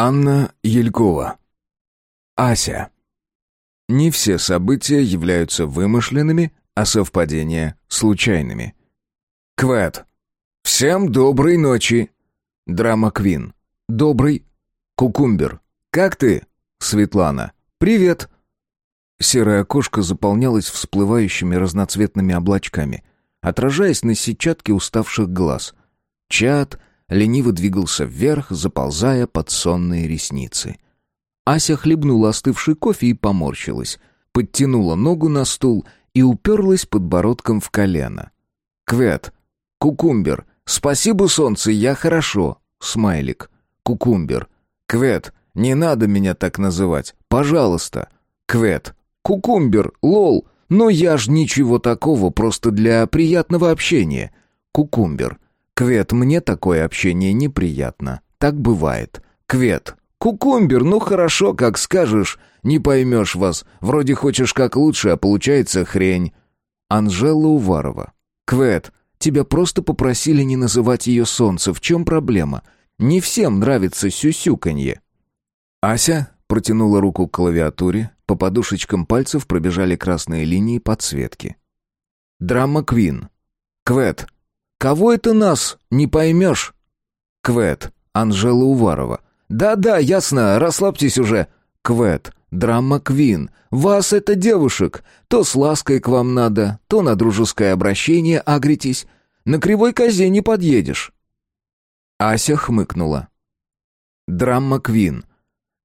Анна Елькова. Ася. Не все события являются вымышленными, а совпадения — случайными. Квет. Всем доброй ночи. Драма Квин. Добрый. Кукумбер. Как ты? Светлана. Привет. Серая кошка заполнялась всплывающими разноцветными облачками, отражаясь на сетчатке уставших глаз. Чат лениво двигался вверх, заползая под сонные ресницы. Ася хлебнула остывший кофе и поморщилась, подтянула ногу на стул и уперлась подбородком в колено. «Квет! Кукумбер! Спасибо, солнце, я хорошо!» Смайлик. «Кукумбер! Квет! Не надо меня так называть! Пожалуйста!» «Квет! Кукумбер! Лол! Но я ж ничего такого, просто для приятного общения!» «Кукумбер!» Квет, мне такое общение неприятно. Так бывает. Квет. Кукумбер, ну хорошо, как скажешь. Не поймешь вас. Вроде хочешь как лучше, а получается хрень. Анжела Уварова. Квет, тебя просто попросили не называть ее солнце. В чем проблема? Не всем нравится сюсюканье. Ася протянула руку к клавиатуре. По подушечкам пальцев пробежали красные линии подсветки. Драма Квин. Квет, Кого это нас? Не поймешь?» Квет. Анжела Уварова. «Да-да, ясно, расслабьтесь уже». Квет. Драма Квин. «Вас это девушек. То с лаской к вам надо, то на дружеское обращение агритесь. На кривой козе не подъедешь». Ася хмыкнула. Драма Квин.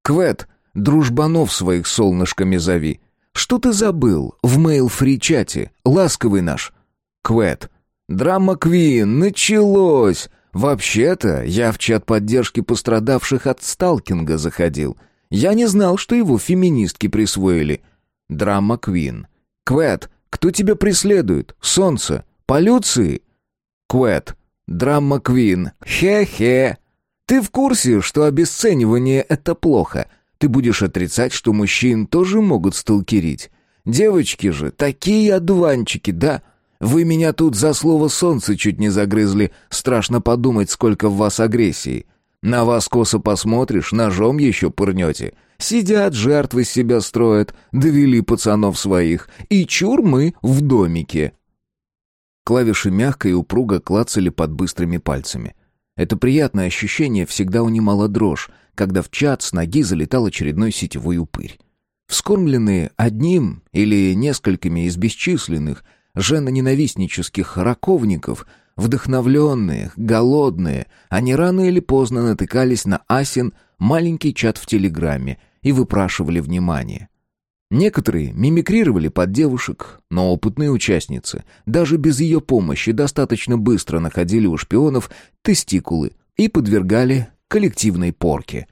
«Квет, дружбанов своих солнышками зови. Что ты забыл в мейл-фри-чате, ласковый наш?» Квет. Драма Квин, началось! Вообще-то, я в чат поддержки пострадавших от сталкинга заходил. Я не знал, что его феминистки присвоили. Драма Квин. Квет, кто тебя преследует? Солнце? Полюции? Квет. Драма Квин. Хе-хе. Ты в курсе, что обесценивание — это плохо? Ты будешь отрицать, что мужчин тоже могут сталкерить? Девочки же, такие одуванчики, да? Вы меня тут за слово «солнце» чуть не загрызли. Страшно подумать, сколько в вас агрессии. На вас косо посмотришь, ножом еще пырнете. Сидят, жертвы себя строят, довели пацанов своих. И чур мы в домике». Клавиши мягко и упруго клацали под быстрыми пальцами. Это приятное ощущение всегда унимало дрожь, когда в чат с ноги залетал очередной сетевой упырь. Вскормленные одним или несколькими из бесчисленных, женоненавистнических раковников, вдохновленные, голодные, они рано или поздно натыкались на Асин маленький чат в Телеграме и выпрашивали внимание. Некоторые мимикрировали под девушек, но опытные участницы даже без ее помощи достаточно быстро находили у шпионов тестикулы и подвергали коллективной порке.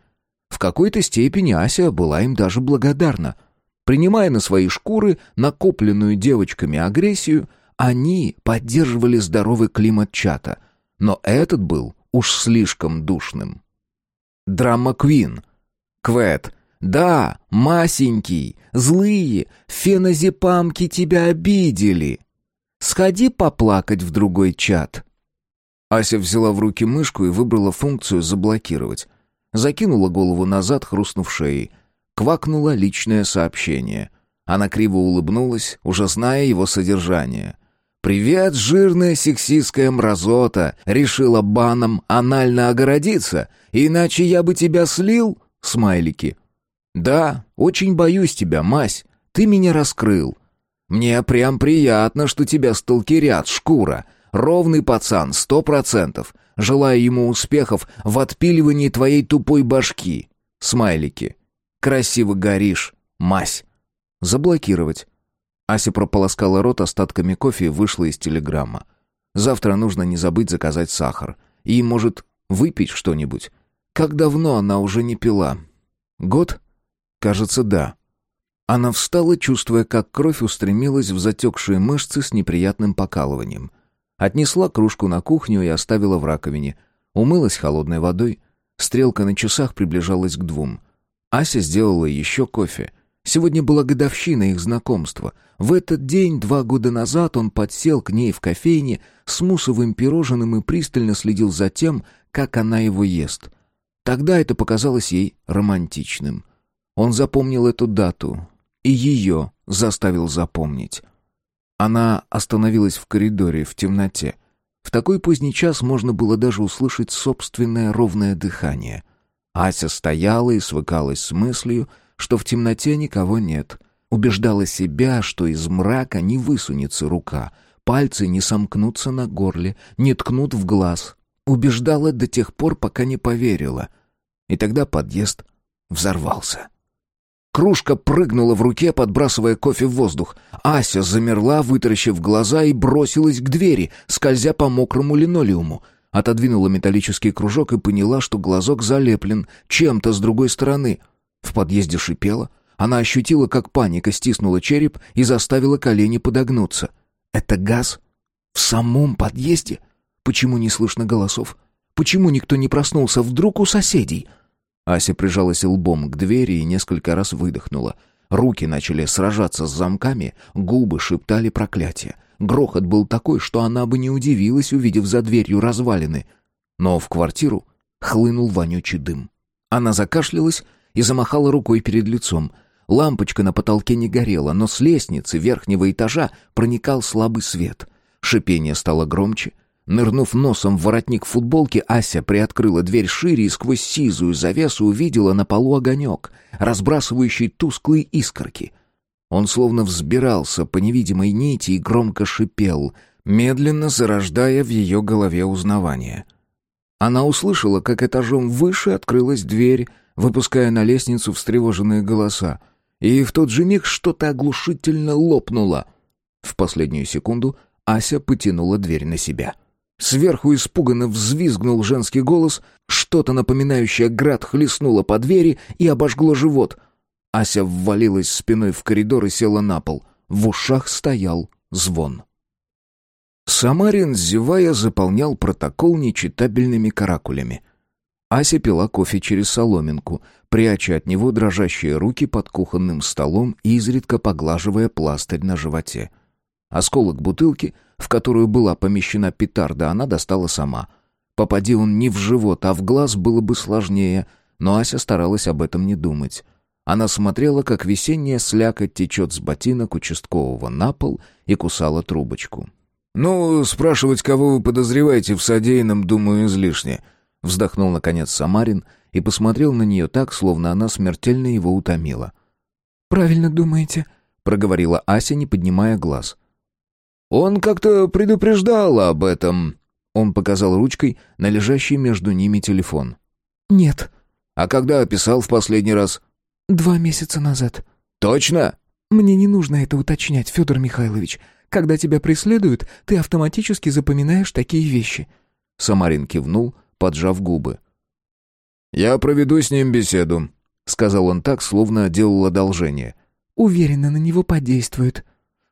В какой-то степени Ася была им даже благодарна – Принимая на свои шкуры накопленную девочками агрессию, они поддерживали здоровый климат чата, но этот был уж слишком душным. Драма Квин. Квет. Да, масенький, злые, феназепамки тебя обидели. Сходи поплакать в другой чат. Ася взяла в руки мышку и выбрала функцию «заблокировать». Закинула голову назад, хрустнув шеей. Квакнуло личное сообщение. Она криво улыбнулась, уже зная его содержание. «Привет, жирная сексистская мразота! Решила баном анально огородиться, иначе я бы тебя слил?» Смайлики. «Да, очень боюсь тебя, мась. Ты меня раскрыл. Мне прям приятно, что тебя сталкерят, шкура. Ровный пацан, сто процентов. Желаю ему успехов в отпиливании твоей тупой башки». Смайлики. Красиво горишь, мась. Заблокировать. Ася прополоскала рот остатками кофе и вышла из телеграмма. Завтра нужно не забыть заказать сахар. И, может, выпить что-нибудь. Как давно она уже не пила? Год? Кажется, да. Она встала, чувствуя, как кровь устремилась в затекшие мышцы с неприятным покалыванием. Отнесла кружку на кухню и оставила в раковине. Умылась холодной водой. Стрелка на часах приближалась к двум. Ася сделала еще кофе. Сегодня была годовщина их знакомства. В этот день, два года назад, он подсел к ней в кофейне с мусовым пирожным и пристально следил за тем, как она его ест. Тогда это показалось ей романтичным. Он запомнил эту дату, и ее заставил запомнить. Она остановилась в коридоре в темноте. В такой поздний час можно было даже услышать собственное ровное дыхание. Ася стояла и свыкалась с мыслью, что в темноте никого нет. Убеждала себя, что из мрака не высунется рука, пальцы не сомкнутся на горле, не ткнут в глаз. Убеждала до тех пор, пока не поверила. И тогда подъезд взорвался. Кружка прыгнула в руке, подбрасывая кофе в воздух. Ася замерла, вытаращив глаза, и бросилась к двери, скользя по мокрому линолеуму. Отодвинула металлический кружок и поняла, что глазок залеплен чем-то с другой стороны. В подъезде шипело. Она ощутила, как паника стиснула череп и заставила колени подогнуться. «Это газ? В самом подъезде? Почему не слышно голосов? Почему никто не проснулся вдруг у соседей?» Ася прижалась лбом к двери и несколько раз выдохнула. Руки начали сражаться с замками, губы шептали проклятие. Грохот был такой, что она бы не удивилась, увидев за дверью развалины. Но в квартиру хлынул вонючий дым. Она закашлялась и замахала рукой перед лицом. Лампочка на потолке не горела, но с лестницы верхнего этажа проникал слабый свет. Шипение стало громче, Нырнув носом в воротник футболки, Ася приоткрыла дверь шире и сквозь сизую завесу увидела на полу огонек, разбрасывающий тусклые искорки. Он словно взбирался по невидимой нити и громко шипел, медленно зарождая в ее голове узнавание. Она услышала, как этажом выше открылась дверь, выпуская на лестницу встревоженные голоса, и в тот же миг что-то оглушительно лопнуло. В последнюю секунду Ася потянула дверь на себя — Сверху испуганно взвизгнул женский голос, что-то напоминающее град хлестнуло по двери и обожгло живот. Ася ввалилась спиной в коридор и села на пол. В ушах стоял звон. Самарин, зевая, заполнял протокол нечитабельными каракулями. Ася пила кофе через соломинку, пряча от него дрожащие руки под кухонным столом и изредка поглаживая пластырь на животе. Осколок бутылки — в которую была помещена петарда, она достала сама. Попади он не в живот, а в глаз, было бы сложнее, но Ася старалась об этом не думать. Она смотрела, как весенняя слякоть течет с ботинок участкового на пол и кусала трубочку. «Ну, спрашивать, кого вы подозреваете в содеянном, думаю, излишне», — вздохнул, наконец, Самарин и посмотрел на нее так, словно она смертельно его утомила. «Правильно думаете», — проговорила Ася, не поднимая глаз. «Он как-то предупреждал об этом». Он показал ручкой на лежащий между ними телефон. «Нет». «А когда описал в последний раз?» «Два месяца назад». «Точно?» «Мне не нужно это уточнять, Федор Михайлович. Когда тебя преследуют, ты автоматически запоминаешь такие вещи». Самарин кивнул, поджав губы. «Я проведу с ним беседу», — сказал он так, словно делал одолжение. «Уверенно на него подействует».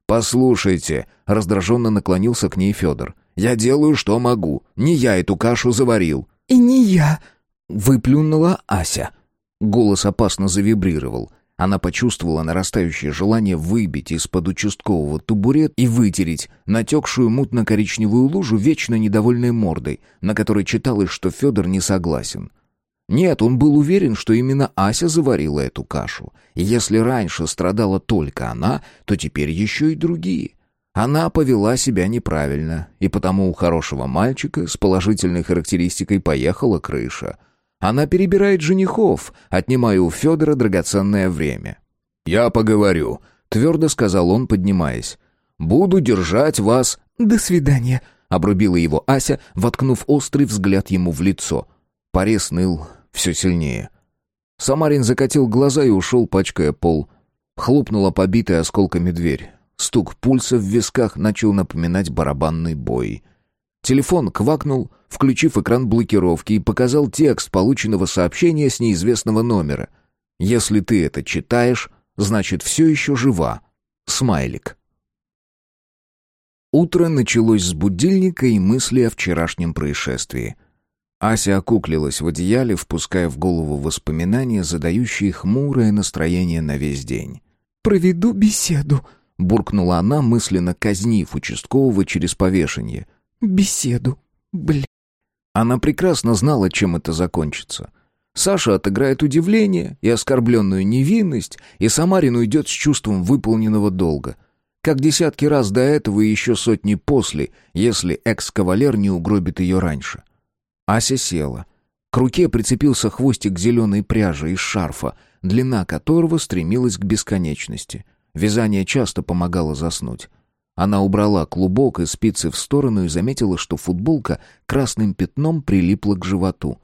«Послушайте», — раздраженно наклонился к ней Федор. «Я делаю, что могу. Не я эту кашу заварил». «И не я», — выплюнула Ася. Голос опасно завибрировал. Она почувствовала нарастающее желание выбить из-под участкового табурет и вытереть натекшую мутно-коричневую лужу вечно недовольной мордой, на которой читалось, что Федор не согласен. Нет, он был уверен, что именно Ася заварила эту кашу. И если раньше страдала только она, то теперь еще и другие. Она повела себя неправильно, и потому у хорошего мальчика с положительной характеристикой поехала крыша. Она перебирает женихов, отнимая у Федора драгоценное время. «Я поговорю», — твердо сказал он, поднимаясь. «Буду держать вас...» «До свидания», — обрубила его Ася, воткнув острый взгляд ему в лицо. Порез ныл, все сильнее. Самарин закатил глаза и ушел, пачкая пол. Хлопнула побитая осколками дверь. Стук пульса в висках начал напоминать барабанный бой. Телефон квакнул, включив экран блокировки, и показал текст полученного сообщения с неизвестного номера. «Если ты это читаешь, значит, все еще жива». Смайлик. Утро началось с будильника и мысли о вчерашнем происшествии. Ася окуклилась в одеяле, впуская в голову воспоминания, задающие хмурое настроение на весь день. «Проведу беседу», — буркнула она, мысленно казнив участкового через повешение. «Беседу. Бля». Она прекрасно знала, чем это закончится. Саша отыграет удивление и оскорбленную невинность, и Самарин уйдет с чувством выполненного долга. Как десятки раз до этого и еще сотни после, если экс-кавалер не угробит ее раньше. Ася села. К руке прицепился хвостик зеленой пряжи из шарфа, длина которого стремилась к бесконечности. Вязание часто помогало заснуть. Она убрала клубок и спицы в сторону и заметила, что футболка красным пятном прилипла к животу.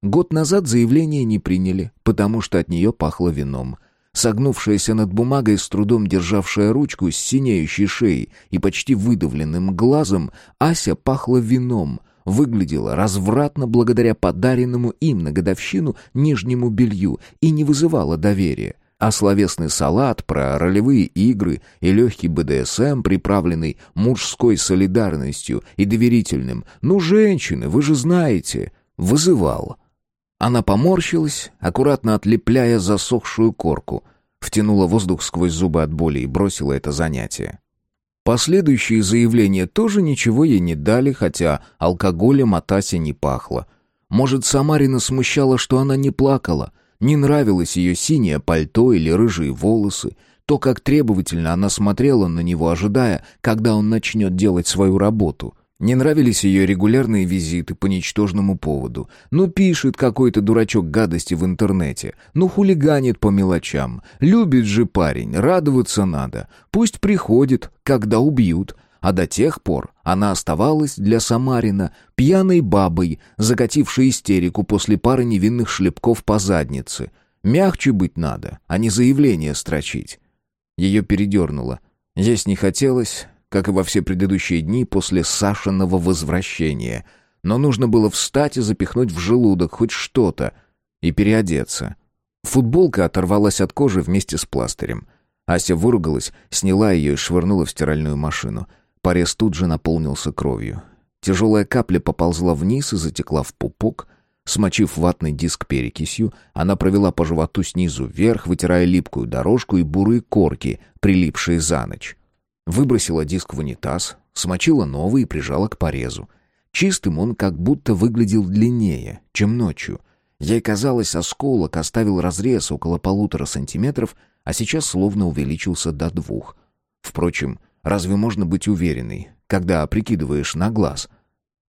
Год назад заявление не приняли, потому что от нее пахло вином. Согнувшаяся над бумагой, с трудом державшая ручку с синеющей шеей и почти выдавленным глазом, Ася пахла вином, выглядела развратно благодаря подаренному им на годовщину нижнему белью и не вызывала доверия а словесный салат про ролевые игры и легкий БДСМ, приправленный мужской солидарностью и доверительным «ну, женщины, вы же знаете», вызывал. Она поморщилась, аккуратно отлепляя засохшую корку, втянула воздух сквозь зубы от боли и бросила это занятие. Последующие заявления тоже ничего ей не дали, хотя алкоголем от Аси не пахло. Может, Самарина смущала, что она не плакала — не нравилось ее синее пальто или рыжие волосы, то, как требовательно она смотрела на него, ожидая, когда он начнет делать свою работу. Не нравились ее регулярные визиты по ничтожному поводу. Ну, пишет какой-то дурачок гадости в интернете. Ну, хулиганит по мелочам. Любит же парень, радоваться надо. Пусть приходит, когда убьют а до тех пор она оставалась для Самарина пьяной бабой, закатившей истерику после пары невинных шлепков по заднице. Мягче быть надо, а не заявление строчить. Ее передернуло. Есть не хотелось, как и во все предыдущие дни после Сашиного возвращения. Но нужно было встать и запихнуть в желудок хоть что-то и переодеться. Футболка оторвалась от кожи вместе с пластырем. Ася выругалась, сняла ее и швырнула в стиральную машину — Порез тут же наполнился кровью. Тяжелая капля поползла вниз и затекла в пупок. Смочив ватный диск перекисью, она провела по животу снизу вверх, вытирая липкую дорожку и бурые корки, прилипшие за ночь. Выбросила диск в унитаз, смочила новый и прижала к порезу. Чистым он как будто выглядел длиннее, чем ночью. Ей казалось, осколок оставил разрез около полутора сантиметров, а сейчас словно увеличился до двух. Впрочем, Разве можно быть уверенной, когда прикидываешь на глаз?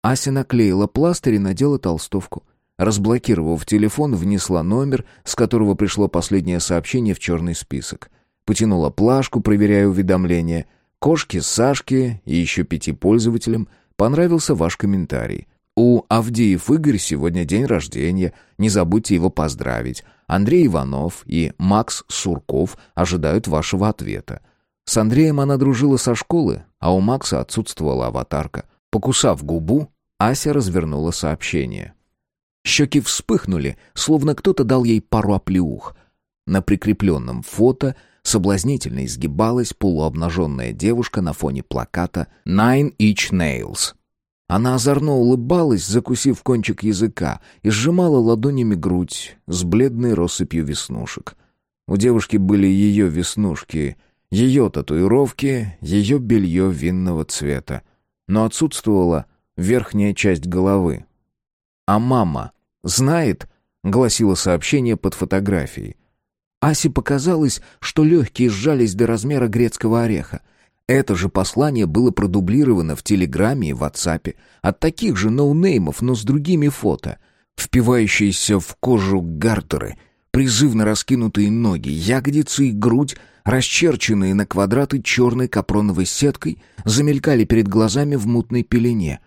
Ася наклеила пластырь и надела толстовку. Разблокировав телефон, внесла номер, с которого пришло последнее сообщение в черный список. Потянула плашку, проверяя уведомления. Кошке, Сашке и еще пяти пользователям понравился ваш комментарий. У Авдеев Игорь сегодня день рождения, не забудьте его поздравить. Андрей Иванов и Макс Сурков ожидают вашего ответа. С Андреем она дружила со школы, а у Макса отсутствовала аватарка. Покусав губу, Ася развернула сообщение. Щеки вспыхнули, словно кто-то дал ей пару оплеух. На прикрепленном фото соблазнительно изгибалась полуобнаженная девушка на фоне плаката «Nine Each Nails». Она озорно улыбалась, закусив кончик языка, и сжимала ладонями грудь с бледной россыпью веснушек. У девушки были ее веснушки, ее татуировки, ее белье винного цвета. Но отсутствовала верхняя часть головы. «А мама знает?» — гласило сообщение под фотографией. Асе показалось, что легкие сжались до размера грецкого ореха. Это же послание было продублировано в Телеграме и Ватсапе от таких же ноунеймов, но с другими фото. Впивающиеся в кожу гартеры, призывно раскинутые ноги, ягодицы и грудь — расчерченные на квадраты черной капроновой сеткой, замелькали перед глазами в мутной пелене.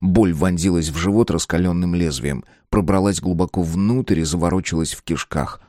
Боль вонзилась в живот раскаленным лезвием, пробралась глубоко внутрь и заворочилась в кишках.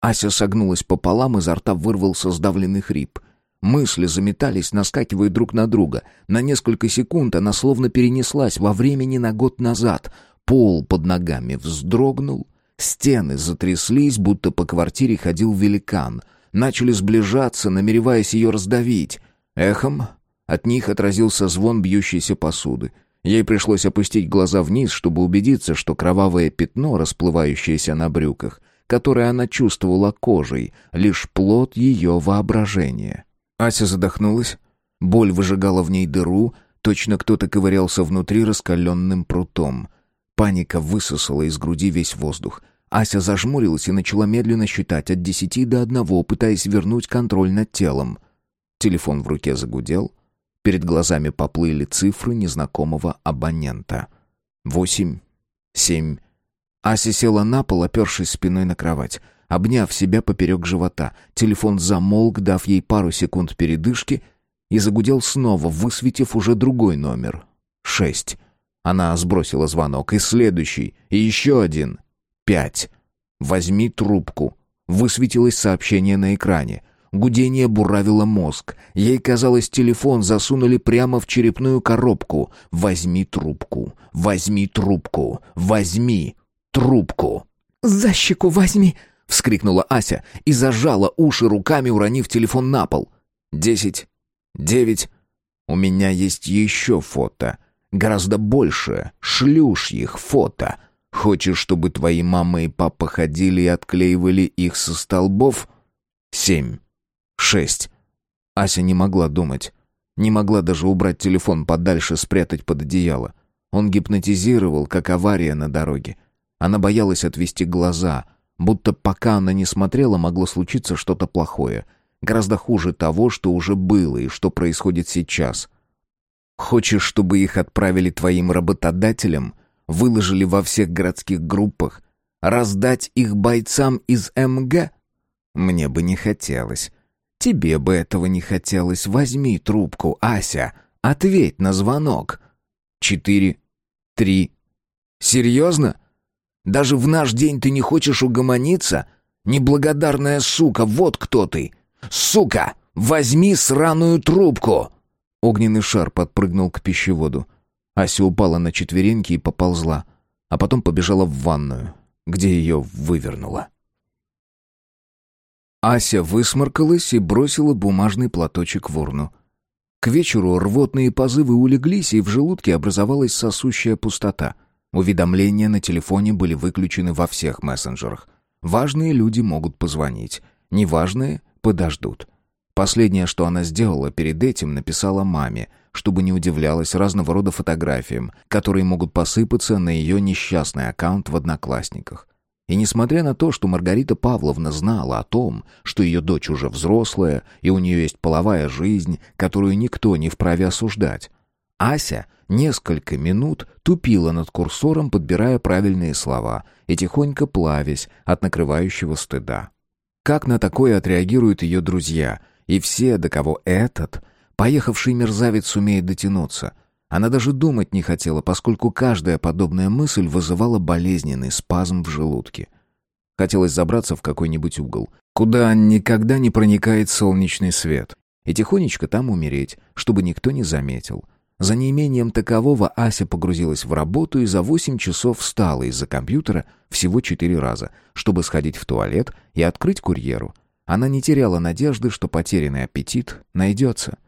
Ася согнулась пополам, изо рта вырвался сдавленный хрип. Мысли заметались, наскакивая друг на друга. На несколько секунд она словно перенеслась во времени на год назад. Пол под ногами вздрогнул, стены затряслись, будто по квартире ходил великан — начали сближаться, намереваясь ее раздавить. Эхом от них отразился звон бьющейся посуды. Ей пришлось опустить глаза вниз, чтобы убедиться, что кровавое пятно, расплывающееся на брюках, которое она чувствовала кожей, лишь плод ее воображения. Ася задохнулась. Боль выжигала в ней дыру, точно кто-то ковырялся внутри раскаленным прутом. Паника высосала из груди весь воздух — Ася зажмурилась и начала медленно считать от десяти до одного, пытаясь вернуть контроль над телом. Телефон в руке загудел. Перед глазами поплыли цифры незнакомого абонента. Восемь, семь. Ася села на пол, опершись спиной на кровать. Обняв себя поперек живота, телефон замолк, дав ей пару секунд передышки, и загудел снова, высветив уже другой номер. Шесть. Она сбросила звонок, и следующий, и еще один. Пять. «Возьми трубку». Высветилось сообщение на экране. Гудение буравило мозг. Ей казалось, телефон засунули прямо в черепную коробку. «Возьми трубку! Возьми трубку! Возьми трубку!» «За щеку возьми!» — вскрикнула Ася и зажала уши руками, уронив телефон на пол. «Десять. Девять. У меня есть еще фото. Гораздо больше. Шлюшьих фото. Хочешь, чтобы твои мама и папа ходили и отклеивали их со столбов? Семь. Шесть. Ася не могла думать. Не могла даже убрать телефон подальше, спрятать под одеяло. Он гипнотизировал, как авария на дороге. Она боялась отвести глаза, будто пока она не смотрела, могло случиться что-то плохое. Гораздо хуже того, что уже было и что происходит сейчас. Хочешь, чтобы их отправили твоим работодателям — выложили во всех городских группах, раздать их бойцам из МГ? Мне бы не хотелось. Тебе бы этого не хотелось. Возьми трубку, Ася, ответь на звонок. Четыре, три. Серьезно? Даже в наш день ты не хочешь угомониться? Неблагодарная сука, вот кто ты! Сука, возьми сраную трубку!» Огненный шар подпрыгнул к пищеводу. Ася упала на четвереньки и поползла, а потом побежала в ванную, где ее вывернуло. Ася высморкалась и бросила бумажный платочек в урну. К вечеру рвотные позывы улеглись, и в желудке образовалась сосущая пустота. Уведомления на телефоне были выключены во всех мессенджерах. Важные люди могут позвонить, неважные подождут. Последнее, что она сделала перед этим, написала маме — чтобы не удивлялась разного рода фотографиям, которые могут посыпаться на ее несчастный аккаунт в Одноклассниках. И несмотря на то, что Маргарита Павловна знала о том, что ее дочь уже взрослая, и у нее есть половая жизнь, которую никто не вправе осуждать, Ася несколько минут тупила над курсором, подбирая правильные слова и тихонько плавясь от накрывающего стыда. Как на такое отреагируют ее друзья и все, до кого этот – Поехавший мерзавец сумеет дотянуться. Она даже думать не хотела, поскольку каждая подобная мысль вызывала болезненный спазм в желудке. Хотелось забраться в какой-нибудь угол, куда никогда не проникает солнечный свет, и тихонечко там умереть, чтобы никто не заметил. За неимением такового Ася погрузилась в работу и за восемь часов встала из-за компьютера всего четыре раза, чтобы сходить в туалет и открыть курьеру. Она не теряла надежды, что потерянный аппетит найдется.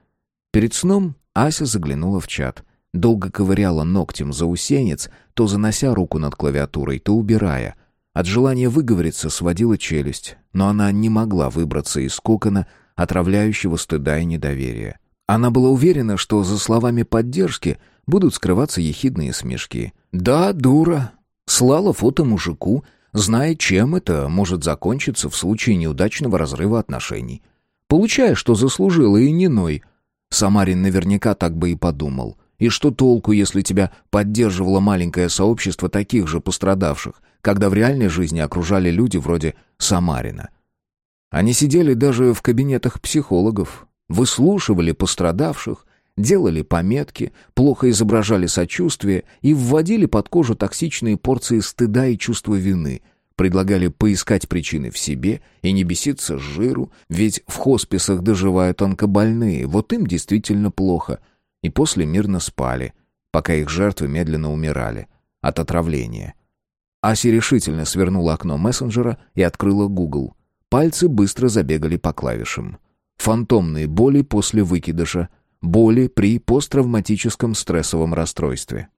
Перед сном Ася заглянула в чат. Долго ковыряла ногтем заусенец, то занося руку над клавиатурой, то убирая. От желания выговориться сводила челюсть, но она не могла выбраться из кокона, отравляющего стыда и недоверия. Она была уверена, что за словами поддержки будут скрываться ехидные смешки. «Да, дура!» Слала фото мужику, зная, чем это может закончиться в случае неудачного разрыва отношений. Получая, что заслужила, и не ной — Самарин наверняка так бы и подумал. И что толку, если тебя поддерживало маленькое сообщество таких же пострадавших, когда в реальной жизни окружали люди вроде Самарина? Они сидели даже в кабинетах психологов, выслушивали пострадавших, делали пометки, плохо изображали сочувствие и вводили под кожу токсичные порции стыда и чувства вины – Предлагали поискать причины в себе и не беситься с жиру, ведь в хосписах доживают онкобольные, вот им действительно плохо. И после мирно спали, пока их жертвы медленно умирали от отравления. Аси решительно свернула окно мессенджера и открыла Google. Пальцы быстро забегали по клавишам. Фантомные боли после выкидыша, боли при посттравматическом стрессовом расстройстве.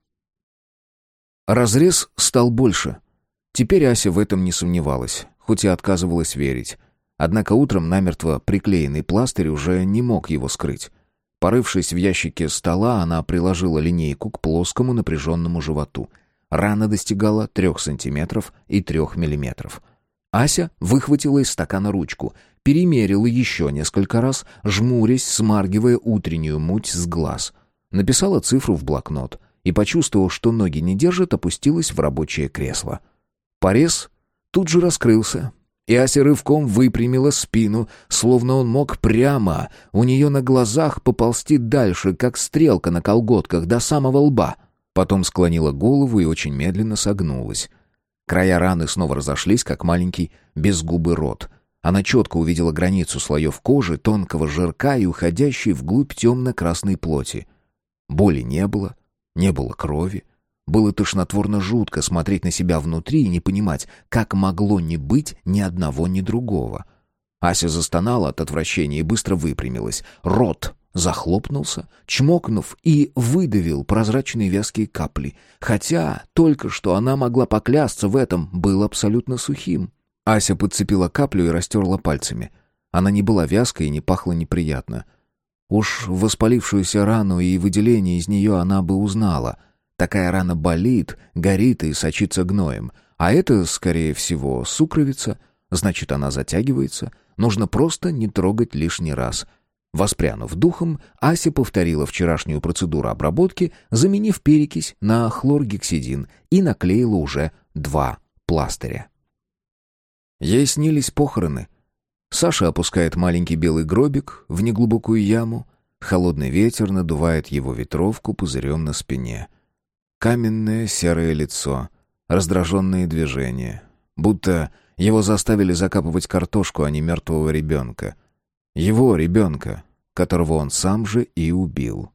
Разрез стал больше — Теперь Ася в этом не сомневалась, хоть и отказывалась верить. Однако утром намертво приклеенный пластырь уже не мог его скрыть. Порывшись в ящике стола, она приложила линейку к плоскому напряженному животу. Рана достигала трех сантиметров и трех миллиметров. Ася выхватила из стакана ручку, перемерила еще несколько раз, жмурясь, смаргивая утреннюю муть с глаз. Написала цифру в блокнот и, почувствовав, что ноги не держат, опустилась в рабочее кресло. Порез тут же раскрылся, и Ася рывком выпрямила спину, словно он мог прямо у нее на глазах поползти дальше, как стрелка на колготках, до самого лба. Потом склонила голову и очень медленно согнулась. Края раны снова разошлись, как маленький безгубый рот. Она четко увидела границу слоев кожи, тонкого жирка и уходящей вглубь темно-красной плоти. Боли не было, не было крови. Было тошнотворно жутко смотреть на себя внутри и не понимать, как могло не быть ни одного, ни другого. Ася застонала от отвращения и быстро выпрямилась. Рот захлопнулся, чмокнув и выдавил прозрачные вязкие капли, хотя только что она могла поклясться в этом, был абсолютно сухим. Ася подцепила каплю и растерла пальцами. Она не была вязкой и не пахла неприятно. Уж воспалившуюся рану и выделение из нее она бы узнала. Такая рана болит, горит и сочится гноем. А это, скорее всего, сукровица. Значит, она затягивается. Нужно просто не трогать лишний раз — Воспрянув духом, Ася повторила вчерашнюю процедуру обработки, заменив перекись на хлоргексидин и наклеила уже два пластыря. Ей снились похороны. Саша опускает маленький белый гробик в неглубокую яму, холодный ветер надувает его ветровку пузырем на спине. Каменное серое лицо, раздраженные движения, будто его заставили закапывать картошку, а не мертвого ребенка — его ребенка, которого он сам же и убил.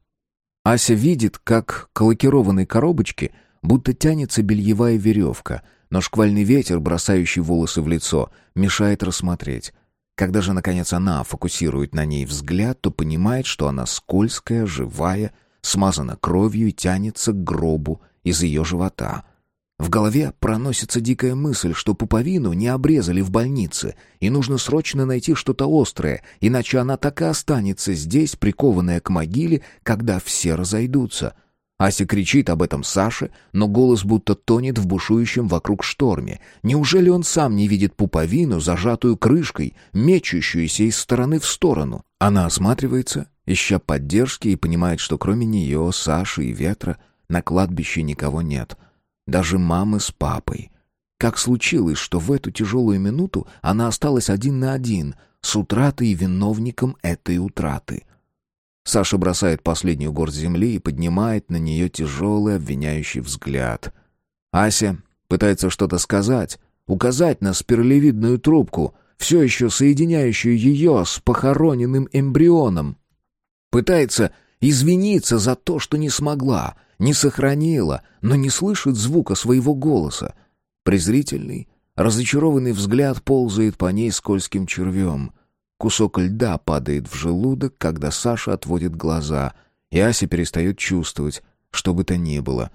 Ася видит, как к лакированной коробочке будто тянется бельевая веревка, но шквальный ветер, бросающий волосы в лицо, мешает рассмотреть. Когда же, наконец, она фокусирует на ней взгляд, то понимает, что она скользкая, живая, смазана кровью и тянется к гробу из ее живота — в голове проносится дикая мысль, что пуповину не обрезали в больнице, и нужно срочно найти что-то острое, иначе она так и останется здесь, прикованная к могиле, когда все разойдутся. Ася кричит об этом Саше, но голос будто тонет в бушующем вокруг шторме. Неужели он сам не видит пуповину, зажатую крышкой, мечущуюся из стороны в сторону? Она осматривается, ища поддержки, и понимает, что кроме нее, Саши и Ветра на кладбище никого нет — даже мамы с папой. Как случилось, что в эту тяжелую минуту она осталась один на один с утратой и виновником этой утраты? Саша бросает последнюю горсть земли и поднимает на нее тяжелый обвиняющий взгляд. Ася пытается что-то сказать, указать на спиралевидную трубку, все еще соединяющую ее с похороненным эмбрионом. Пытается извиниться за то, что не смогла, не сохранила, но не слышит звука своего голоса. Презрительный, разочарованный взгляд ползает по ней скользким червем. Кусок льда падает в желудок, когда Саша отводит глаза, и Ася перестает чувствовать, что бы то ни было.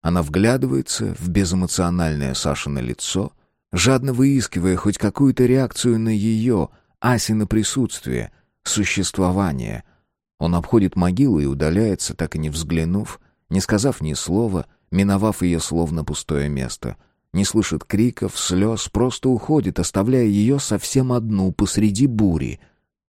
Она вглядывается в безэмоциональное Сашино лицо, жадно выискивая хоть какую-то реакцию на ее, Асино присутствие, существование. Он обходит могилу и удаляется, так и не взглянув, не сказав ни слова, миновав ее словно пустое место. Не слышит криков, слез, просто уходит, оставляя ее совсем одну посреди бури.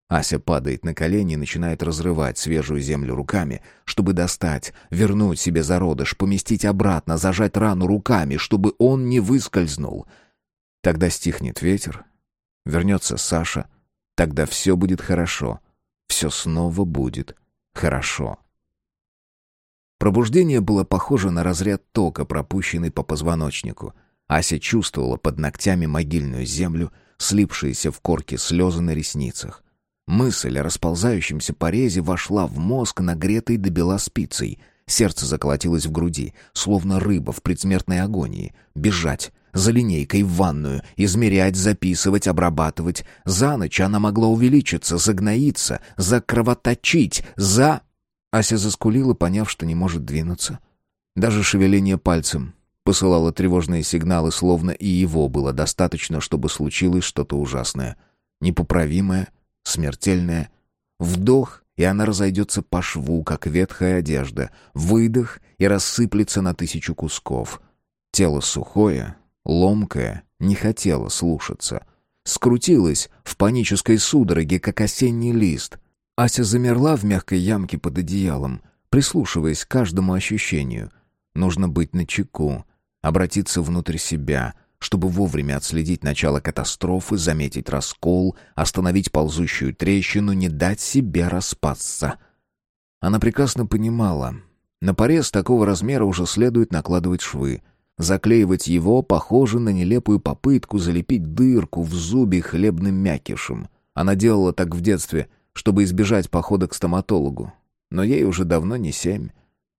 Ася падает на колени и начинает разрывать свежую землю руками, чтобы достать, вернуть себе зародыш, поместить обратно, зажать рану руками, чтобы он не выскользнул. Тогда стихнет ветер, вернется Саша, тогда все будет хорошо, все снова будет хорошо. Пробуждение было похоже на разряд тока, пропущенный по позвоночнику. Ася чувствовала под ногтями могильную землю, слипшиеся в корке слезы на ресницах. Мысль о расползающемся порезе вошла в мозг, нагретой до бела спицей. Сердце заколотилось в груди, словно рыба в предсмертной агонии. Бежать, за линейкой в ванную, измерять, записывать, обрабатывать. За ночь она могла увеличиться, загноиться, закровоточить, за... Ася заскулила, поняв, что не может двинуться. Даже шевеление пальцем посылало тревожные сигналы, словно и его было достаточно, чтобы случилось что-то ужасное. Непоправимое, смертельное. Вдох, и она разойдется по шву, как ветхая одежда. Выдох, и рассыплется на тысячу кусков. Тело сухое, ломкое, не хотело слушаться. Скрутилось в панической судороге, как осенний лист. Ася замерла в мягкой ямке под одеялом, прислушиваясь к каждому ощущению. Нужно быть начеку, обратиться внутрь себя — чтобы вовремя отследить начало катастрофы, заметить раскол, остановить ползущую трещину, не дать себе распасться. Она прекрасно понимала, на порез такого размера уже следует накладывать швы. Заклеивать его похоже на нелепую попытку залепить дырку в зубе хлебным мякишем. Она делала так в детстве, чтобы избежать похода к стоматологу. Но ей уже давно не семь.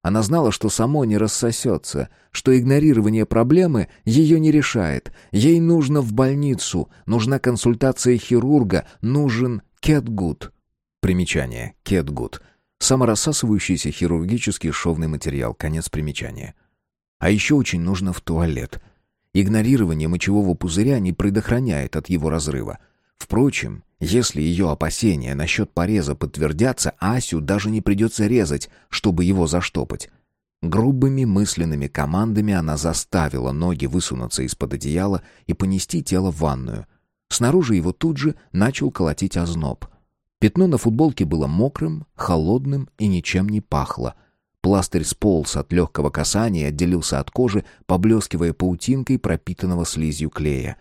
Она знала, что само не рассосется, что игнорирование проблемы ее не решает. Ей нужно в больницу, нужна консультация хирурга, нужен кетгуд. Примечание. Кетгуд. Саморассасывающийся хирургический шовный материал. Конец примечания. А еще очень нужно в туалет. Игнорирование мочевого пузыря не предохраняет от его разрыва. Впрочем, если ее опасения насчет пореза подтвердятся, Асю даже не придется резать, чтобы его заштопать. Грубыми мысленными командами она заставила ноги высунуться из-под одеяла и понести тело в ванную. Снаружи его тут же начал колотить озноб. Пятно на футболке было мокрым, холодным и ничем не пахло. Пластырь сполз от легкого касания и отделился от кожи, поблескивая паутинкой пропитанного слизью клея.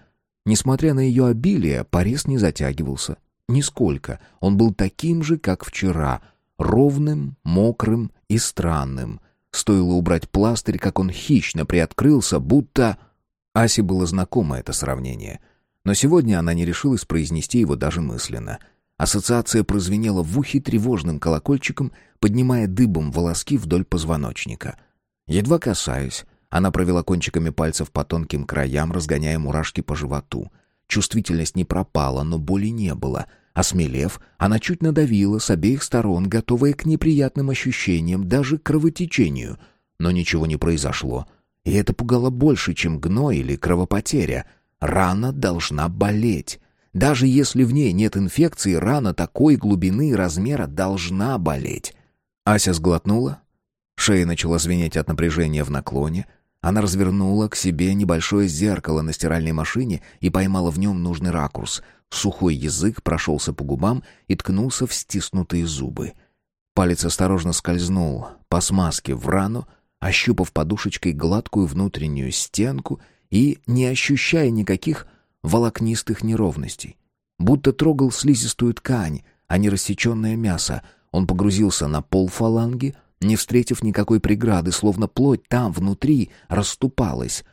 Несмотря на ее обилие, порез не затягивался. Нисколько. Он был таким же, как вчера. Ровным, мокрым и странным. Стоило убрать пластырь, как он хищно приоткрылся, будто... Асе было знакомо это сравнение. Но сегодня она не решилась произнести его даже мысленно. Ассоциация прозвенела в ухе тревожным колокольчиком, поднимая дыбом волоски вдоль позвоночника. Едва касаясь, она провела кончиками пальцев по тонким краям, разгоняя мурашки по животу. Чувствительность не пропала, но боли не было. Осмелев, она чуть надавила с обеих сторон, готовая к неприятным ощущениям, даже к кровотечению. Но ничего не произошло. И это пугало больше, чем гной или кровопотеря. Рана должна болеть. Даже если в ней нет инфекции, рана такой глубины и размера должна болеть. Ася сглотнула. Шея начала звенеть от напряжения в наклоне. Она развернула к себе небольшое зеркало на стиральной машине и поймала в нем нужный ракурс. Сухой язык прошелся по губам и ткнулся в стиснутые зубы. Палец осторожно скользнул по смазке в рану, ощупав подушечкой гладкую внутреннюю стенку и не ощущая никаких волокнистых неровностей. Будто трогал слизистую ткань, а не рассеченное мясо. Он погрузился на пол фаланги — не встретив никакой преграды, словно плоть там, внутри, расступалась.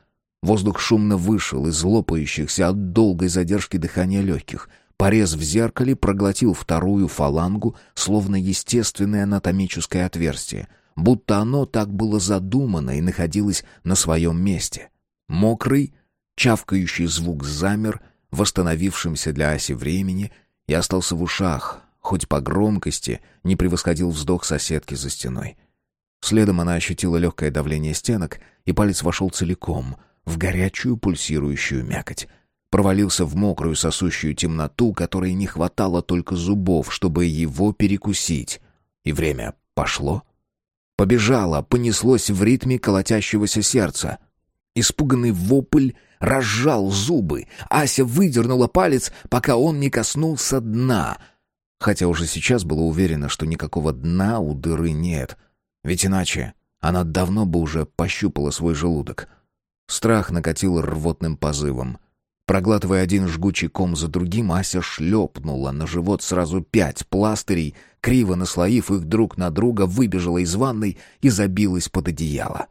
Воздух шумно вышел из лопающихся от долгой задержки дыхания легких. Порез в зеркале проглотил вторую фалангу, словно естественное анатомическое отверстие, будто оно так было задумано и находилось на своем месте. Мокрый, чавкающий звук замер, восстановившимся для Аси времени, и остался в ушах, хоть по громкости не превосходил вздох соседки за стеной. Следом она ощутила легкое давление стенок, и палец вошел целиком в горячую пульсирующую мякоть. Провалился в мокрую сосущую темноту, которой не хватало только зубов, чтобы его перекусить. И время пошло. Побежало, понеслось в ритме колотящегося сердца. Испуганный вопль разжал зубы. Ася выдернула палец, пока он не коснулся дна — хотя уже сейчас была уверена, что никакого дна у дыры нет. Ведь иначе она давно бы уже пощупала свой желудок. Страх накатил рвотным позывом. Проглатывая один жгучий ком за другим, Ася шлепнула на живот сразу пять пластырей, криво наслоив их друг на друга, выбежала из ванной и забилась под одеяло.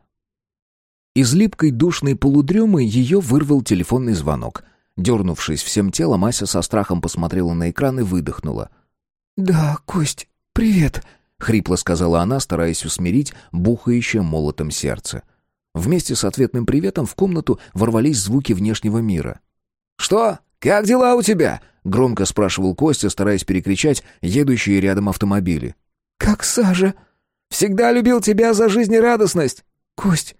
Из липкой душной полудремы ее вырвал телефонный звонок. Дернувшись всем телом, Ася со страхом посмотрела на экран и выдохнула — «Да, Кость, привет», — хрипло сказала она, стараясь усмирить бухающее молотом сердце. Вместе с ответным приветом в комнату ворвались звуки внешнего мира. «Что? Как дела у тебя?» — громко спрашивал Костя, стараясь перекричать едущие рядом автомобили. «Как сажа?» «Всегда любил тебя за жизнерадостность!» «Кость,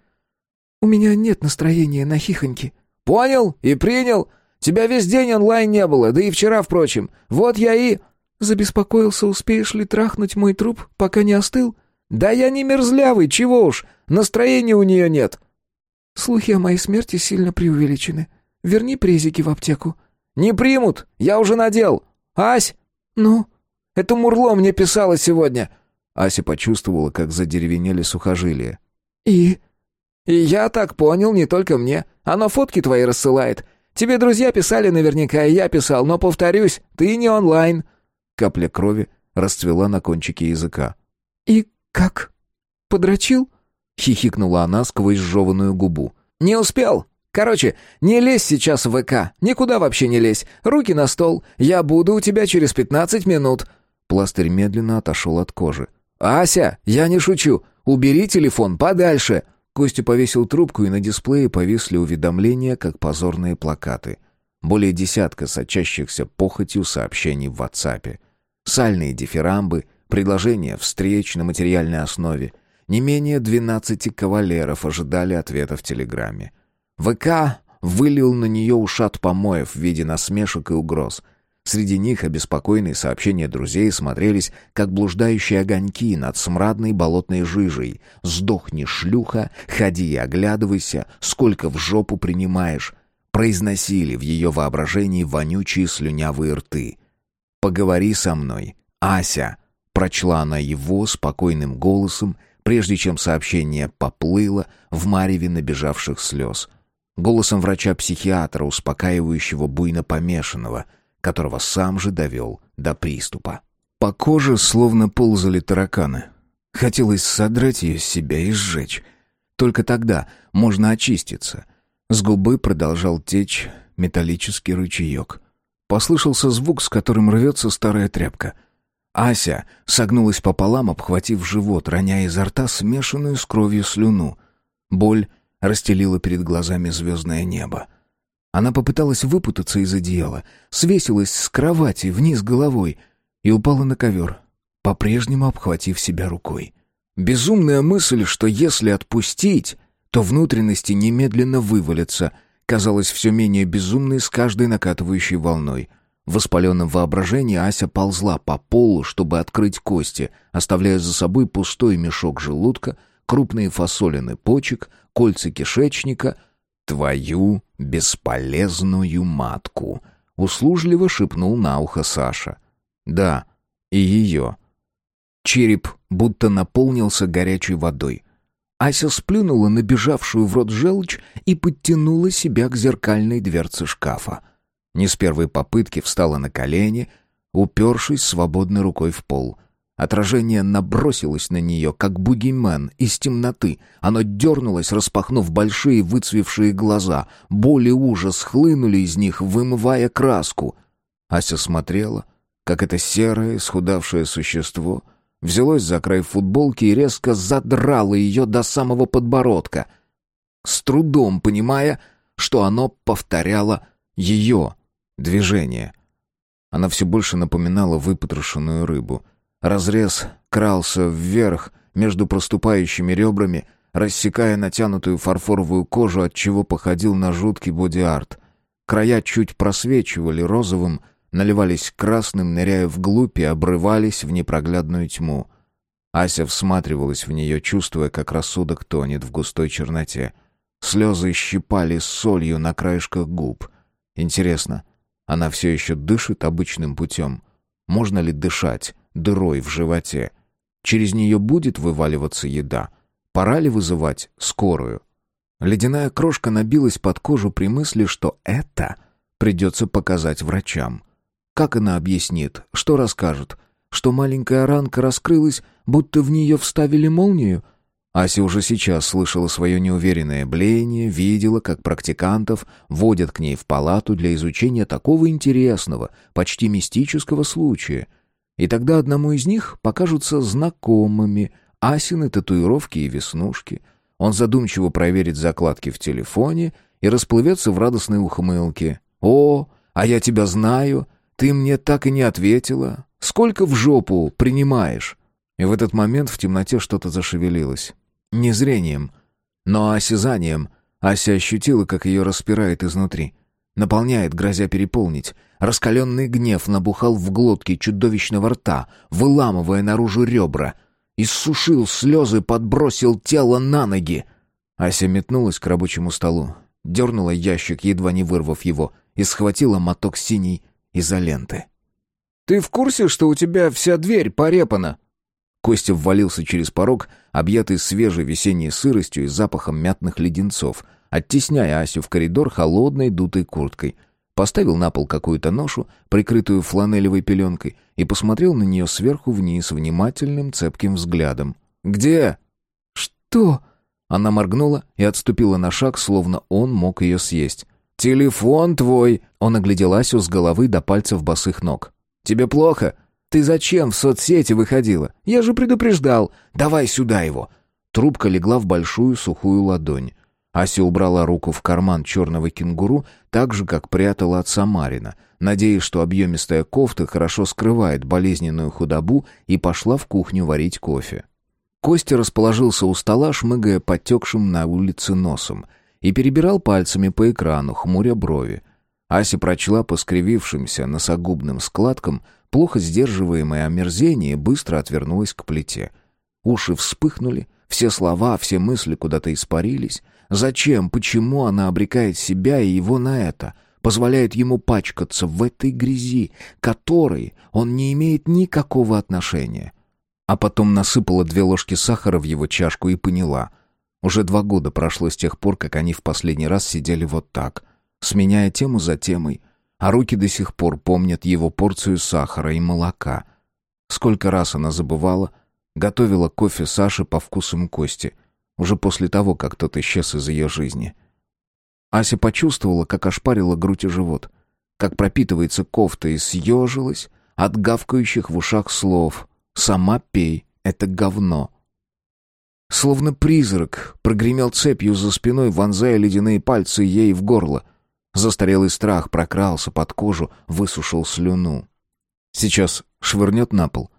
у меня нет настроения на хихоньки». «Понял и принял. Тебя весь день онлайн не было, да и вчера, впрочем. Вот я и...» Забеспокоился, успеешь ли трахнуть мой труп, пока не остыл? Да я не мерзлявый, чего уж, настроения у нее нет. Слухи о моей смерти сильно преувеличены. Верни презики в аптеку». «Не примут! Я уже надел! Ась!» «Ну?» «Это Мурло мне писала сегодня!» Ася почувствовала, как задеревенели сухожилия. «И?» «И я так понял, не только мне. Оно фотки твои рассылает. Тебе друзья писали наверняка, и я писал, но, повторюсь, ты не онлайн». Капля крови расцвела на кончике языка. «И как? Подрочил?» — хихикнула она сквозь сжеванную губу. «Не успел. Короче, не лезь сейчас в ВК. Никуда вообще не лезь. Руки на стол. Я буду у тебя через пятнадцать минут». Пластырь медленно отошел от кожи. «Ася, я не шучу. Убери телефон подальше!» Костя повесил трубку, и на дисплее повисли уведомления, как позорные плакаты. Более десятка сочащихся похотью сообщений в WhatsApp. Сальные дифирамбы, предложения встреч на материальной основе. Не менее двенадцати кавалеров ожидали ответа в Телеграме. ВК вылил на нее ушат помоев в виде насмешек и угроз. Среди них обеспокоенные сообщения друзей смотрелись, как блуждающие огоньки над смрадной болотной жижей. «Сдохни, шлюха, ходи и оглядывайся, сколько в жопу принимаешь», произносили в ее воображении вонючие слюнявые рты. «Поговори со мной, Ася», прочла она его спокойным голосом, прежде чем сообщение поплыло в мареве набежавших слез. Голосом врача-психиатра, успокаивающего буйно помешанного — которого сам же довел до приступа. По коже словно ползали тараканы. Хотелось содрать ее с себя и сжечь. Только тогда можно очиститься. С губы продолжал течь металлический ручеек. Послышался звук, с которым рвется старая тряпка. Ася согнулась пополам, обхватив живот, роняя изо рта смешанную с кровью слюну. Боль расстелила перед глазами звездное небо. Она попыталась выпутаться из одеяла, свесилась с кровати вниз головой и упала на ковер, по-прежнему обхватив себя рукой. Безумная мысль, что если отпустить, то внутренности немедленно вывалятся, казалась все менее безумной с каждой накатывающей волной. В воспаленном воображении Ася ползла по полу, чтобы открыть кости, оставляя за собой пустой мешок желудка, крупные фасолины почек, кольца кишечника — «Твою бесполезную матку», — услужливо шепнул на ухо Саша. «Да, и ее». Череп будто наполнился горячей водой. Ася сплюнула набежавшую в рот желчь и подтянула себя к зеркальной дверце шкафа. Не с первой попытки встала на колени, упершись свободной рукой в пол. Отражение набросилось на нее, как бугимен из темноты. Оно дернулось, распахнув большие выцвевшие глаза. Боль и ужас хлынули из них, вымывая краску. Ася смотрела, как это серое, схудавшее существо взялось за край футболки и резко задрало ее до самого подбородка, с трудом понимая, что оно повторяло ее движение. Она все больше напоминала выпотрошенную рыбу — Разрез крался вверх между проступающими ребрами, рассекая натянутую фарфоровую кожу, от чего походил на жуткий боди-арт. Края чуть просвечивали розовым, наливались красным, ныряя вглубь и обрывались в непроглядную тьму. Ася всматривалась в нее, чувствуя, как рассудок тонет в густой черноте. Слезы щипали солью на краешках губ. Интересно, она все еще дышит обычным путем? Можно ли дышать? дырой в животе. Через нее будет вываливаться еда. Пора ли вызывать скорую? Ледяная крошка набилась под кожу при мысли, что это придется показать врачам. Как она объяснит? Что расскажет? Что маленькая ранка раскрылась, будто в нее вставили молнию? Ася уже сейчас слышала свое неуверенное блеяние, видела, как практикантов водят к ней в палату для изучения такого интересного, почти мистического случая — и тогда одному из них покажутся знакомыми Асины татуировки и веснушки. Он задумчиво проверит закладки в телефоне и расплывется в радостной ухмылке. «О, а я тебя знаю, ты мне так и не ответила. Сколько в жопу принимаешь?» И в этот момент в темноте что-то зашевелилось. Не зрением, но осязанием. Ася ощутила, как ее распирает изнутри. Наполняет, грозя переполнить. Раскаленный гнев набухал в глотке чудовищного рта, выламывая наружу ребра. Иссушил слезы, подбросил тело на ноги. Ася метнулась к рабочему столу, дернула ящик, едва не вырвав его, и схватила моток синей изоленты. «Ты в курсе, что у тебя вся дверь порепана?» Костя ввалился через порог, объятый свежей весенней сыростью и запахом мятных леденцов, оттесняя Асю в коридор холодной дутой курткой. Поставил на пол какую-то ношу, прикрытую фланелевой пеленкой, и посмотрел на нее сверху вниз внимательным цепким взглядом. «Где?» «Что?» Она моргнула и отступила на шаг, словно он мог ее съесть. «Телефон твой!» Он оглядел Асю с головы до пальцев босых ног. «Тебе плохо? Ты зачем в соцсети выходила? Я же предупреждал. Давай сюда его!» Трубка легла в большую сухую ладонь. Ася убрала руку в карман черного кенгуру, так же, как прятала от Самарина, надеясь, что объемистая кофта хорошо скрывает болезненную худобу, и пошла в кухню варить кофе. Костя расположился у стола, шмыгая потекшим на улице носом, и перебирал пальцами по экрану, хмуря брови. Ася прочла по скривившимся носогубным складкам плохо сдерживаемое омерзение быстро отвернулась к плите. Уши вспыхнули, все слова, все мысли куда-то испарились. Зачем, почему она обрекает себя и его на это? Позволяет ему пачкаться в этой грязи, которой он не имеет никакого отношения. А потом насыпала две ложки сахара в его чашку и поняла. Уже два года прошло с тех пор, как они в последний раз сидели вот так, сменяя тему за темой — а руки до сих пор помнят его порцию сахара и молока. Сколько раз она забывала, готовила кофе Саше по вкусам Кости, уже после того, как тот исчез из ее жизни. Ася почувствовала, как ошпарила грудь и живот, как пропитывается кофта и съежилась от гавкающих в ушах слов «Сама пей, это говно». Словно призрак прогремел цепью за спиной, вонзая ледяные пальцы ей в горло. Застарелый страх прокрался под кожу, высушил слюну. Сейчас швырнет на пол.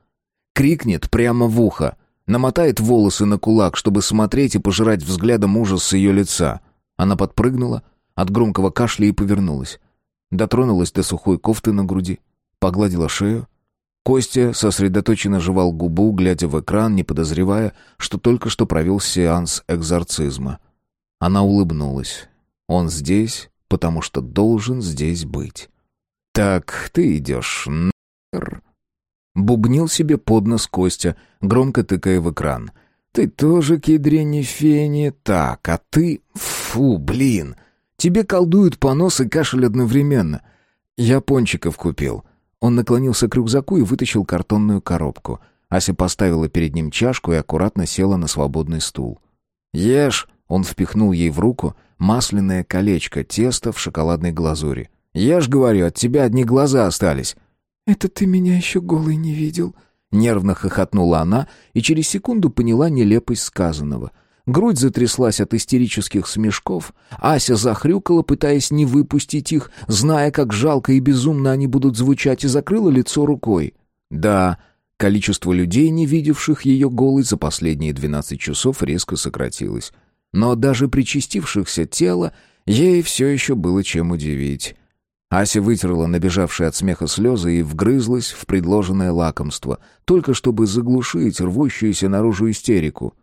Крикнет прямо в ухо. Намотает волосы на кулак, чтобы смотреть и пожирать взглядом ужас с ее лица. Она подпрыгнула от громкого кашля и повернулась. Дотронулась до сухой кофты на груди. Погладила шею. Костя сосредоточенно жевал губу, глядя в экран, не подозревая, что только что провел сеанс экзорцизма. Она улыбнулась. Он здесь, потому что должен здесь быть. «Так, ты идешь нахер?» Бубнил себе под нос Костя, громко тыкая в экран. «Ты тоже кедрени фени, так, а ты... Фу, блин! Тебе колдуют понос и кашель одновременно. Я пончиков купил». Он наклонился к рюкзаку и вытащил картонную коробку. Ася поставила перед ним чашку и аккуратно села на свободный стул. «Ешь!» — он впихнул ей в руку масляное колечко теста в шоколадной глазури. «Я ж говорю, от тебя одни глаза остались». «Это ты меня еще голой не видел?» Нервно хохотнула она и через секунду поняла нелепость сказанного. Грудь затряслась от истерических смешков. Ася захрюкала, пытаясь не выпустить их, зная, как жалко и безумно они будут звучать, и закрыла лицо рукой. Да, количество людей, не видевших ее голой за последние двенадцать часов, резко сократилось. Но даже причастившихся тела ей все еще было чем удивить. Ася вытерла набежавшие от смеха слезы и вгрызлась в предложенное лакомство, только чтобы заглушить рвущуюся наружу истерику.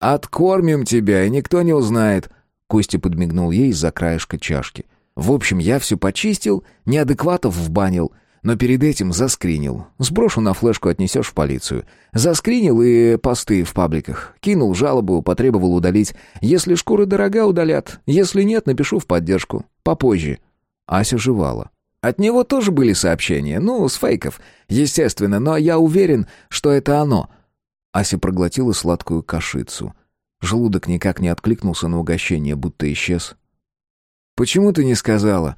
«Откормим тебя, и никто не узнает», — Костя подмигнул ей из-за краешка чашки. «В общем, я все почистил, неадекватов вбанил, но перед этим заскринил. Сброшу на флешку, отнесешь в полицию. Заскринил и посты в пабликах. Кинул жалобу, потребовал удалить. Если шкура дорога, удалят. Если нет, напишу в поддержку. Попозже. Ася жевала. От него тоже были сообщения. Ну, с фейков. Естественно, но я уверен, что это оно. Ася проглотила сладкую кашицу. Желудок никак не откликнулся на угощение, будто исчез. «Почему ты не сказала?»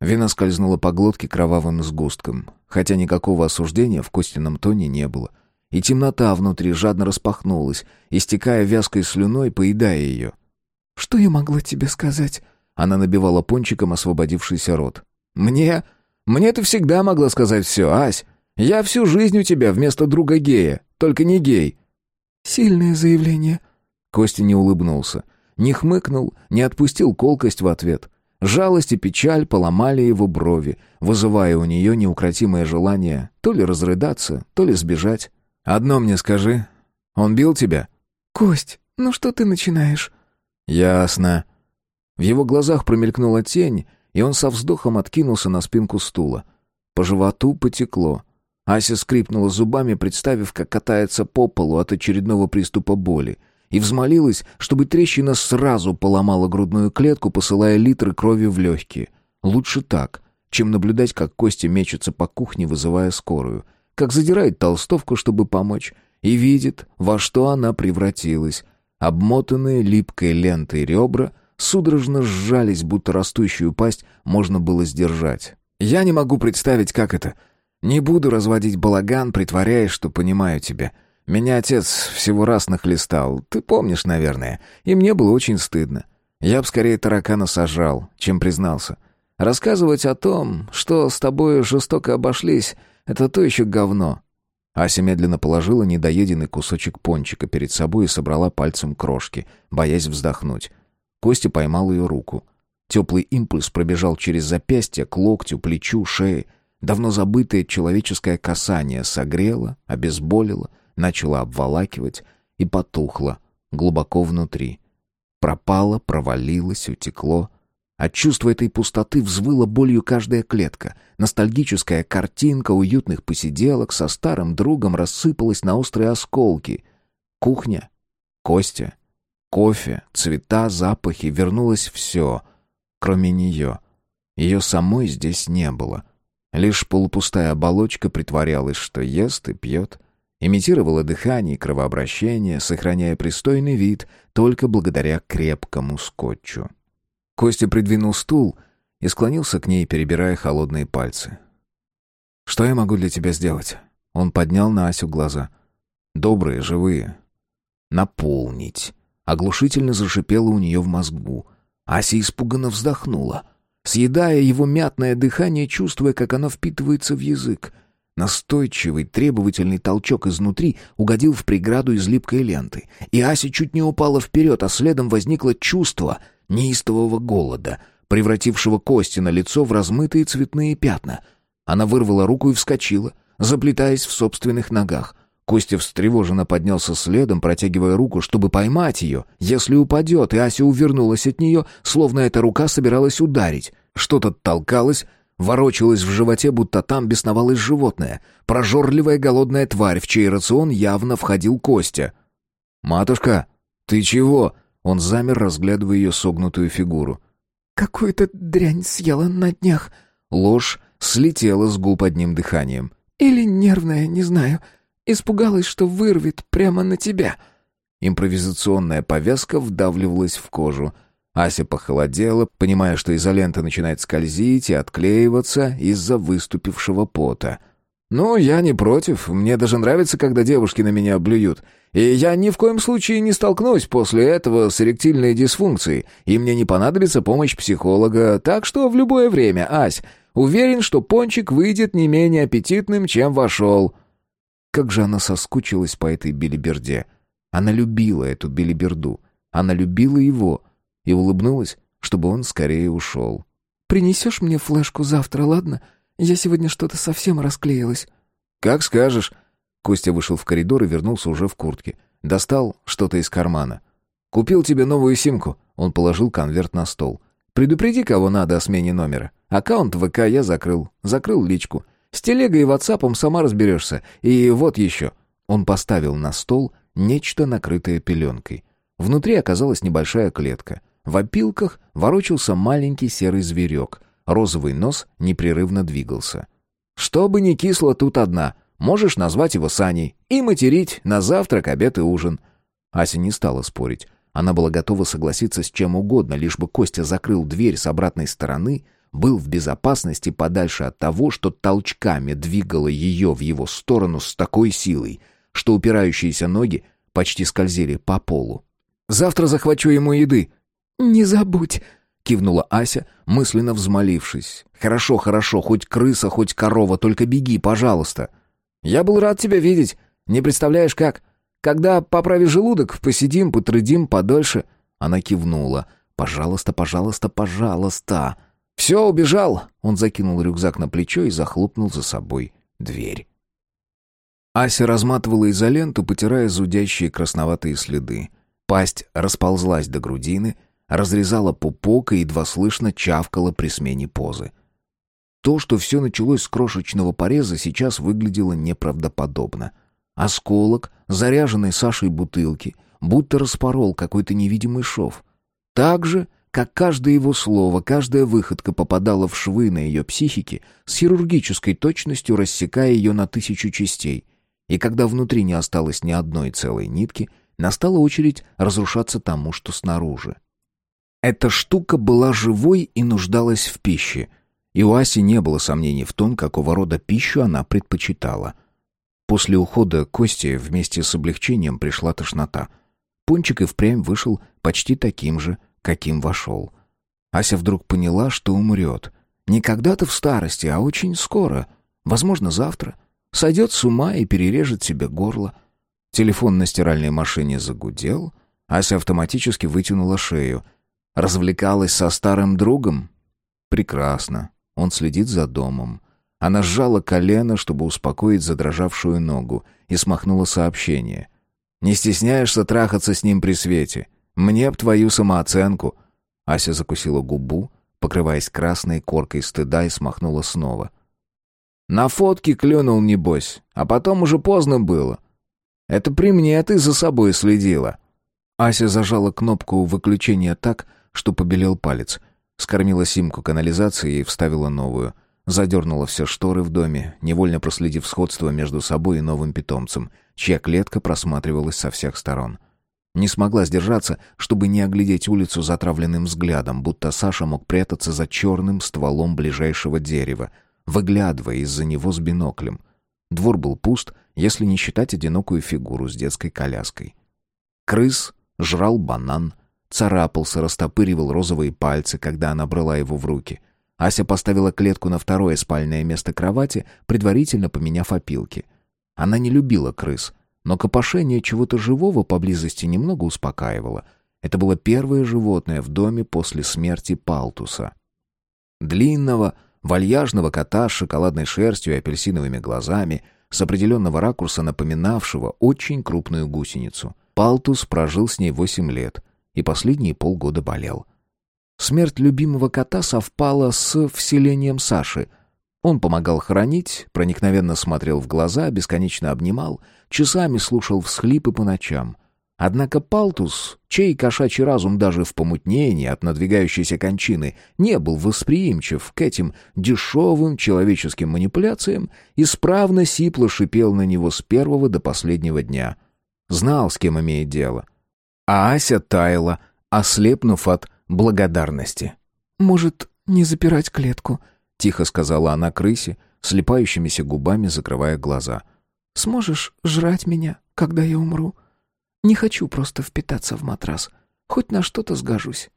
Вина скользнула по глотке кровавым сгустком, хотя никакого осуждения в Костином тоне не было. И темнота внутри жадно распахнулась, истекая вязкой слюной, поедая ее. «Что я могла тебе сказать?» Она набивала пончиком освободившийся рот. «Мне? Мне ты всегда могла сказать все, Ась. Я всю жизнь у тебя вместо друга гея, только не гей». «Сильное заявление». Костя не улыбнулся, не хмыкнул, не отпустил колкость в ответ. Жалость и печаль поломали его брови, вызывая у нее неукротимое желание то ли разрыдаться, то ли сбежать. «Одно мне скажи. Он бил тебя?» «Кость, ну что ты начинаешь?» «Ясно». В его глазах промелькнула тень, и он со вздохом откинулся на спинку стула. По животу потекло. Ася скрипнула зубами, представив, как катается по полу от очередного приступа боли, и взмолилась, чтобы трещина сразу поломала грудную клетку, посылая литры крови в легкие. Лучше так, чем наблюдать, как Костя мечется по кухне, вызывая скорую, как задирает толстовку, чтобы помочь, и видит, во что она превратилась. Обмотанные липкой лентой ребра судорожно сжались, будто растущую пасть можно было сдержать. «Я не могу представить, как это. Не буду разводить балаган, притворяясь, что понимаю тебя. Меня отец всего раз нахлестал, ты помнишь, наверное, и мне было очень стыдно. Я б скорее таракана сажал, чем признался. Рассказывать о том, что с тобой жестоко обошлись, это то еще говно. Ася медленно положила недоеденный кусочек пончика перед собой и собрала пальцем крошки, боясь вздохнуть. Костя поймал ее руку. Теплый импульс пробежал через запястье, к локтю, плечу, шее. Давно забытое человеческое касание согрело, обезболило, начало обволакивать и потухло глубоко внутри. Пропало, провалилось, утекло. От чувства этой пустоты взвыла болью каждая клетка. Ностальгическая картинка уютных посиделок со старым другом рассыпалась на острые осколки. Кухня, Костя, кофе, цвета, запахи, вернулось все, кроме нее. Ее самой здесь не было. Лишь полупустая оболочка притворялась, что ест и пьет. Имитировала дыхание и кровообращение, сохраняя пристойный вид только благодаря крепкому скотчу. Костя придвинул стул и склонился к ней, перебирая холодные пальцы. «Что я могу для тебя сделать?» Он поднял на Асю глаза. «Добрые, живые». «Наполнить». Оглушительно зашипело у нее в мозгу. Ася испуганно вздохнула, съедая его мятное дыхание, чувствуя, как оно впитывается в язык. Настойчивый, требовательный толчок изнутри угодил в преграду из липкой ленты, и Ася чуть не упала вперед, а следом возникло чувство — неистового голода, превратившего кости на лицо в размытые цветные пятна. Она вырвала руку и вскочила, заплетаясь в собственных ногах. Костя встревоженно поднялся следом, протягивая руку, чтобы поймать ее, если упадет, и Ася увернулась от нее, словно эта рука собиралась ударить. Что-то толкалось, ворочалось в животе, будто там бесновалось животное, прожорливая голодная тварь, в чей рацион явно входил Костя. «Матушка, ты чего?» Он замер, разглядывая ее согнутую фигуру. «Какую-то дрянь съела на днях». Ложь слетела с губ одним дыханием. «Или нервная, не знаю. Испугалась, что вырвет прямо на тебя». Импровизационная повязка вдавливалась в кожу. Ася похолодела, понимая, что изолента начинает скользить и отклеиваться из-за выступившего пота. «Ну, я не против. Мне даже нравится, когда девушки на меня блюют. И я ни в коем случае не столкнусь после этого с эректильной дисфункцией, и мне не понадобится помощь психолога, так что в любое время, Ась, уверен, что пончик выйдет не менее аппетитным, чем вошел». Как же она соскучилась по этой билиберде. Она любила эту билиберду. Она любила его. И улыбнулась, чтобы он скорее ушел. «Принесешь мне флешку завтра, ладно? Я сегодня что-то совсем расклеилась». «Как скажешь». Костя вышел в коридор и вернулся уже в куртке. Достал что-то из кармана. «Купил тебе новую симку». Он положил конверт на стол. «Предупреди, кого надо о смене номера. Аккаунт ВК я закрыл. Закрыл личку. С телегой и ватсапом сама разберешься. И вот еще». Он поставил на стол нечто, накрытое пеленкой. Внутри оказалась небольшая клетка. В опилках ворочался маленький серый зверек. Розовый нос непрерывно двигался. «Чтобы не кисло, тут одна. Можешь назвать его Саней и материть на завтрак, обед и ужин». Ася не стала спорить. Она была готова согласиться с чем угодно, лишь бы Костя закрыл дверь с обратной стороны, был в безопасности подальше от того, что толчками двигало ее в его сторону с такой силой, что упирающиеся ноги почти скользили по полу. «Завтра захвачу ему еды». «Не забудь», — кивнула Ася, мысленно взмолившись. «Хорошо, хорошо, хоть крыса, хоть корова, только беги, пожалуйста». «Я был рад тебя видеть. Не представляешь, как. Когда поправишь желудок, посидим, потрудим подольше». Она кивнула. «Пожалуйста, пожалуйста, пожалуйста». «Все, убежал!» Он закинул рюкзак на плечо и захлопнул за собой дверь. Ася разматывала изоленту, потирая зудящие красноватые следы. Пасть расползлась до грудины, разрезала пупок и едва слышно чавкала при смене позы. То, что все началось с крошечного пореза, сейчас выглядело неправдоподобно. Осколок, заряженный Сашей бутылки, будто распорол какой-то невидимый шов. Так же, как каждое его слово, каждая выходка попадала в швы на ее психике, с хирургической точностью рассекая ее на тысячу частей. И когда внутри не осталось ни одной целой нитки, настала очередь разрушаться тому, что снаружи. Эта штука была живой и нуждалась в пище — и у Аси не было сомнений в том, какого рода пищу она предпочитала. После ухода Кости вместе с облегчением пришла тошнота. Пончик и впрямь вышел почти таким же, каким вошел. Ася вдруг поняла, что умрет. Не когда-то в старости, а очень скоро. Возможно, завтра. Сойдет с ума и перережет себе горло. Телефон на стиральной машине загудел. Ася автоматически вытянула шею. Развлекалась со старым другом? Прекрасно. Он следит за домом. Она сжала колено, чтобы успокоить задрожавшую ногу, и смахнула сообщение. «Не стесняешься трахаться с ним при свете? Мне б твою самооценку!» Ася закусила губу, покрываясь красной коркой стыда, и смахнула снова. «На фотке клюнул, небось, а потом уже поздно было. Это при мне ты за собой следила». Ася зажала кнопку выключения так, что побелел палец — Скормила симку канализации и вставила новую. Задернула все шторы в доме, невольно проследив сходство между собой и новым питомцем, чья клетка просматривалась со всех сторон. Не смогла сдержаться, чтобы не оглядеть улицу затравленным взглядом, будто Саша мог прятаться за черным стволом ближайшего дерева, выглядывая из-за него с биноклем. Двор был пуст, если не считать одинокую фигуру с детской коляской. Крыс жрал банан — царапался, растопыривал розовые пальцы, когда она брала его в руки. Ася поставила клетку на второе спальное место кровати, предварительно поменяв опилки. Она не любила крыс, но копошение чего-то живого поблизости немного успокаивало. Это было первое животное в доме после смерти Палтуса. Длинного, вальяжного кота с шоколадной шерстью и апельсиновыми глазами, с определенного ракурса напоминавшего очень крупную гусеницу. Палтус прожил с ней восемь лет — и последние полгода болел. Смерть любимого кота совпала с вселением Саши. Он помогал хранить, проникновенно смотрел в глаза, бесконечно обнимал, часами слушал всхлипы по ночам. Однако Палтус, чей кошачий разум даже в помутнении от надвигающейся кончины не был восприимчив к этим дешевым человеческим манипуляциям, исправно сипло шипел на него с первого до последнего дня. Знал, с кем имеет дело — а Ася таяла, ослепнув от благодарности. «Может, не запирать клетку?» — тихо сказала она крысе, слепающимися губами закрывая глаза. «Сможешь жрать меня, когда я умру? Не хочу просто впитаться в матрас. Хоть на что-то сгожусь».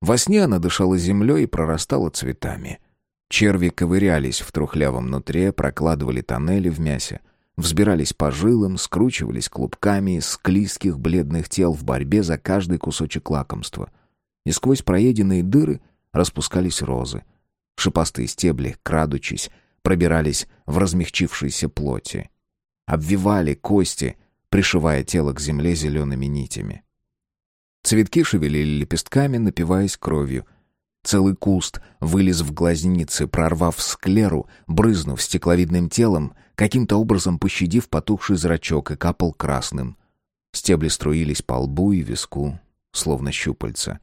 Во сне она дышала землей и прорастала цветами. Черви ковырялись в трухлявом нутре, прокладывали тоннели в мясе, взбирались по жилам, скручивались клубками из склизких бледных тел в борьбе за каждый кусочек лакомства. И сквозь проеденные дыры распускались розы. Шипастые стебли, крадучись, пробирались в размягчившейся плоти. Обвивали кости, пришивая тело к земле зелеными нитями. Цветки шевелили лепестками, напиваясь кровью — Целый куст вылез в глазницы, прорвав склеру, брызнув стекловидным телом, каким-то образом пощадив потухший зрачок и капал красным. Стебли струились по лбу и виску, словно щупальца.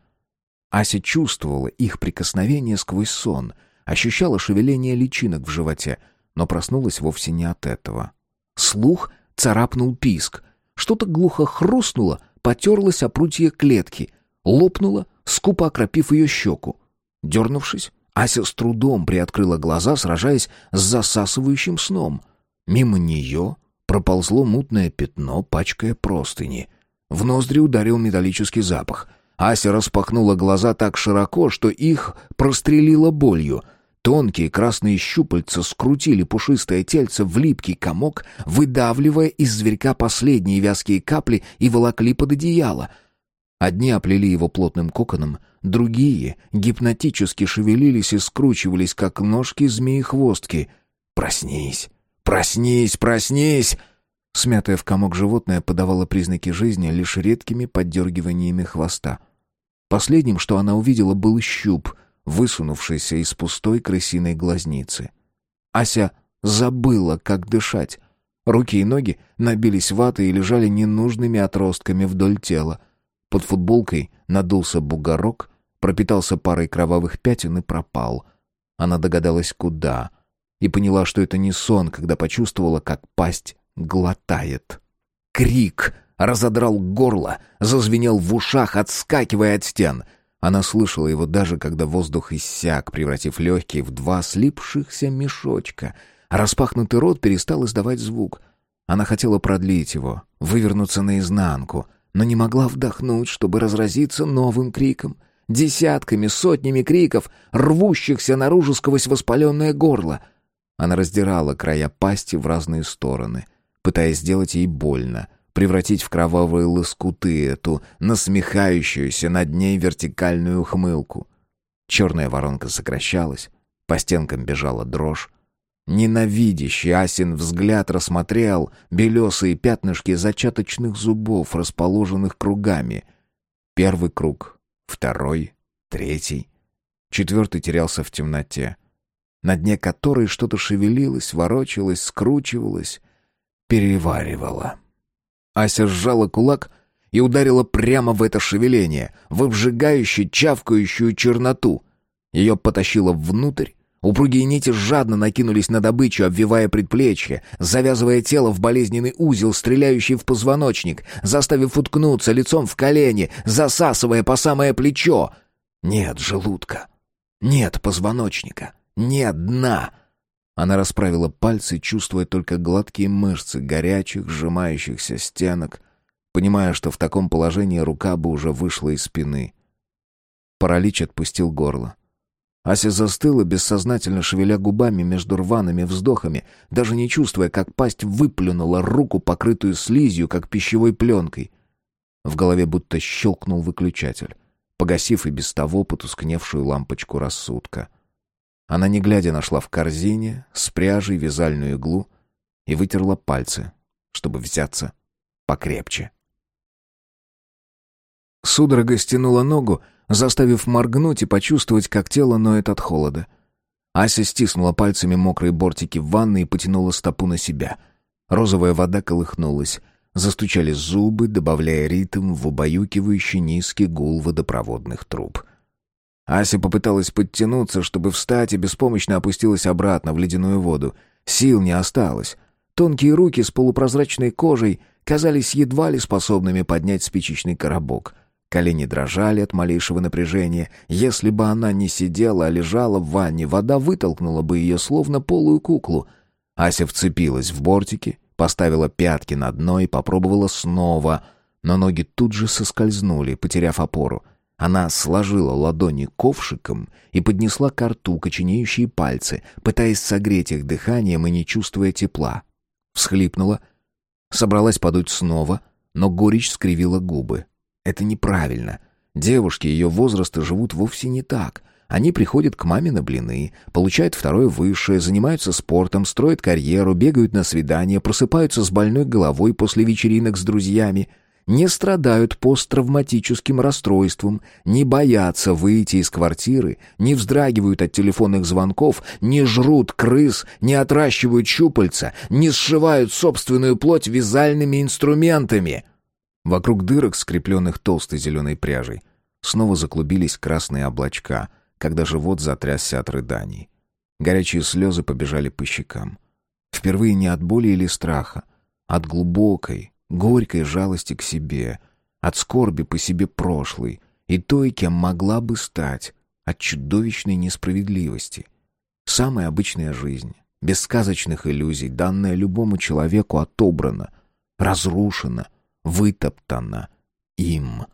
Ася чувствовала их прикосновение сквозь сон, ощущала шевеление личинок в животе, но проснулась вовсе не от этого. Слух царапнул писк. Что-то глухо хрустнуло, потерлось о прутье клетки, лопнуло, скупо окропив ее щеку. Дернувшись, Ася с трудом приоткрыла глаза, сражаясь с засасывающим сном. Мимо нее проползло мутное пятно, пачкая простыни. В ноздри ударил металлический запах. Ася распахнула глаза так широко, что их прострелило болью. Тонкие красные щупальца скрутили пушистое тельце в липкий комок, выдавливая из зверька последние вязкие капли и волокли под одеяло — Одни оплели его плотным коконом, другие гипнотически шевелились и скручивались, как ножки змеи-хвостки. «Проснись! Проснись! Проснись!» Смятое в комок животное подавало признаки жизни лишь редкими поддергиваниями хвоста. Последним, что она увидела, был щуп, высунувшийся из пустой крысиной глазницы. Ася забыла, как дышать. Руки и ноги набились ватой и лежали ненужными отростками вдоль тела. Под футболкой надулся бугорок, пропитался парой кровавых пятен и пропал. Она догадалась, куда, и поняла, что это не сон, когда почувствовала, как пасть глотает. Крик разодрал горло, зазвенел в ушах, отскакивая от стен. Она слышала его даже, когда воздух иссяк, превратив легкие в два слипшихся мешочка. Распахнутый рот перестал издавать звук. Она хотела продлить его, вывернуться наизнанку, но не могла вдохнуть, чтобы разразиться новым криком. Десятками, сотнями криков, рвущихся наружу сквозь воспаленное горло. Она раздирала края пасти в разные стороны — пытаясь сделать ей больно, превратить в кровавые лоскуты эту насмехающуюся над ней вертикальную ухмылку. Черная воронка сокращалась, по стенкам бежала дрожь. Ненавидящий Асин взгляд рассмотрел белесые пятнышки зачаточных зубов, расположенных кругами. Первый круг, второй, третий. Четвертый терялся в темноте, на дне которой что-то шевелилось, ворочалось, скручивалось, переваривала. Ася сжала кулак и ударила прямо в это шевеление, в обжигающую, чавкающую черноту. Ее потащило внутрь, Упругие нити жадно накинулись на добычу, обвивая предплечье, завязывая тело в болезненный узел, стреляющий в позвоночник, заставив уткнуться лицом в колени, засасывая по самое плечо. Нет желудка, нет позвоночника, нет дна — она расправила пальцы, чувствуя только гладкие мышцы горячих, сжимающихся стенок, понимая, что в таком положении рука бы уже вышла из спины. Паралич отпустил горло. Ася застыла, бессознательно шевеля губами между рваными вздохами, даже не чувствуя, как пасть выплюнула руку, покрытую слизью, как пищевой пленкой. В голове будто щелкнул выключатель, погасив и без того потускневшую лампочку рассудка. Она, не глядя, нашла в корзине с пряжей вязальную иглу и вытерла пальцы, чтобы взяться покрепче. Судорога стянула ногу, заставив моргнуть и почувствовать, как тело ноет от холода. Ася стиснула пальцами мокрые бортики в ванной и потянула стопу на себя. Розовая вода колыхнулась. Застучали зубы, добавляя ритм в убаюкивающий низкий гул водопроводных труб — Ася попыталась подтянуться, чтобы встать, и беспомощно опустилась обратно в ледяную воду. Сил не осталось. Тонкие руки с полупрозрачной кожей казались едва ли способными поднять спичечный коробок. Колени дрожали от малейшего напряжения. Если бы она не сидела, а лежала в ванне, вода вытолкнула бы ее, словно полую куклу. Ася вцепилась в бортики, поставила пятки на дно и попробовала снова, но ноги тут же соскользнули, потеряв опору. Она сложила ладони ковшиком и поднесла к рту коченеющие пальцы, пытаясь согреть их дыханием и не чувствуя тепла. Всхлипнула, собралась подуть снова, но горечь скривила губы. Это неправильно. Девушки ее возраста живут вовсе не так. Они приходят к маме на блины, получают второе высшее, занимаются спортом, строят карьеру, бегают на свидания, просыпаются с больной головой после вечеринок с друзьями — не страдают посттравматическим расстройством, не боятся выйти из квартиры, не вздрагивают от телефонных звонков, не жрут крыс, не отращивают щупальца, не сшивают собственную плоть вязальными инструментами. Вокруг дырок, скрепленных толстой зеленой пряжей, снова заклубились красные облачка, когда живот затрясся от рыданий. Горячие слезы побежали по щекам. Впервые не от боли или страха, от глубокой, горькой жалости к себе, от скорби по себе прошлой и той, кем могла бы стать, от чудовищной несправедливости. Самая обычная жизнь, без сказочных иллюзий, данная любому человеку, отобрана, разрушена, вытоптана им.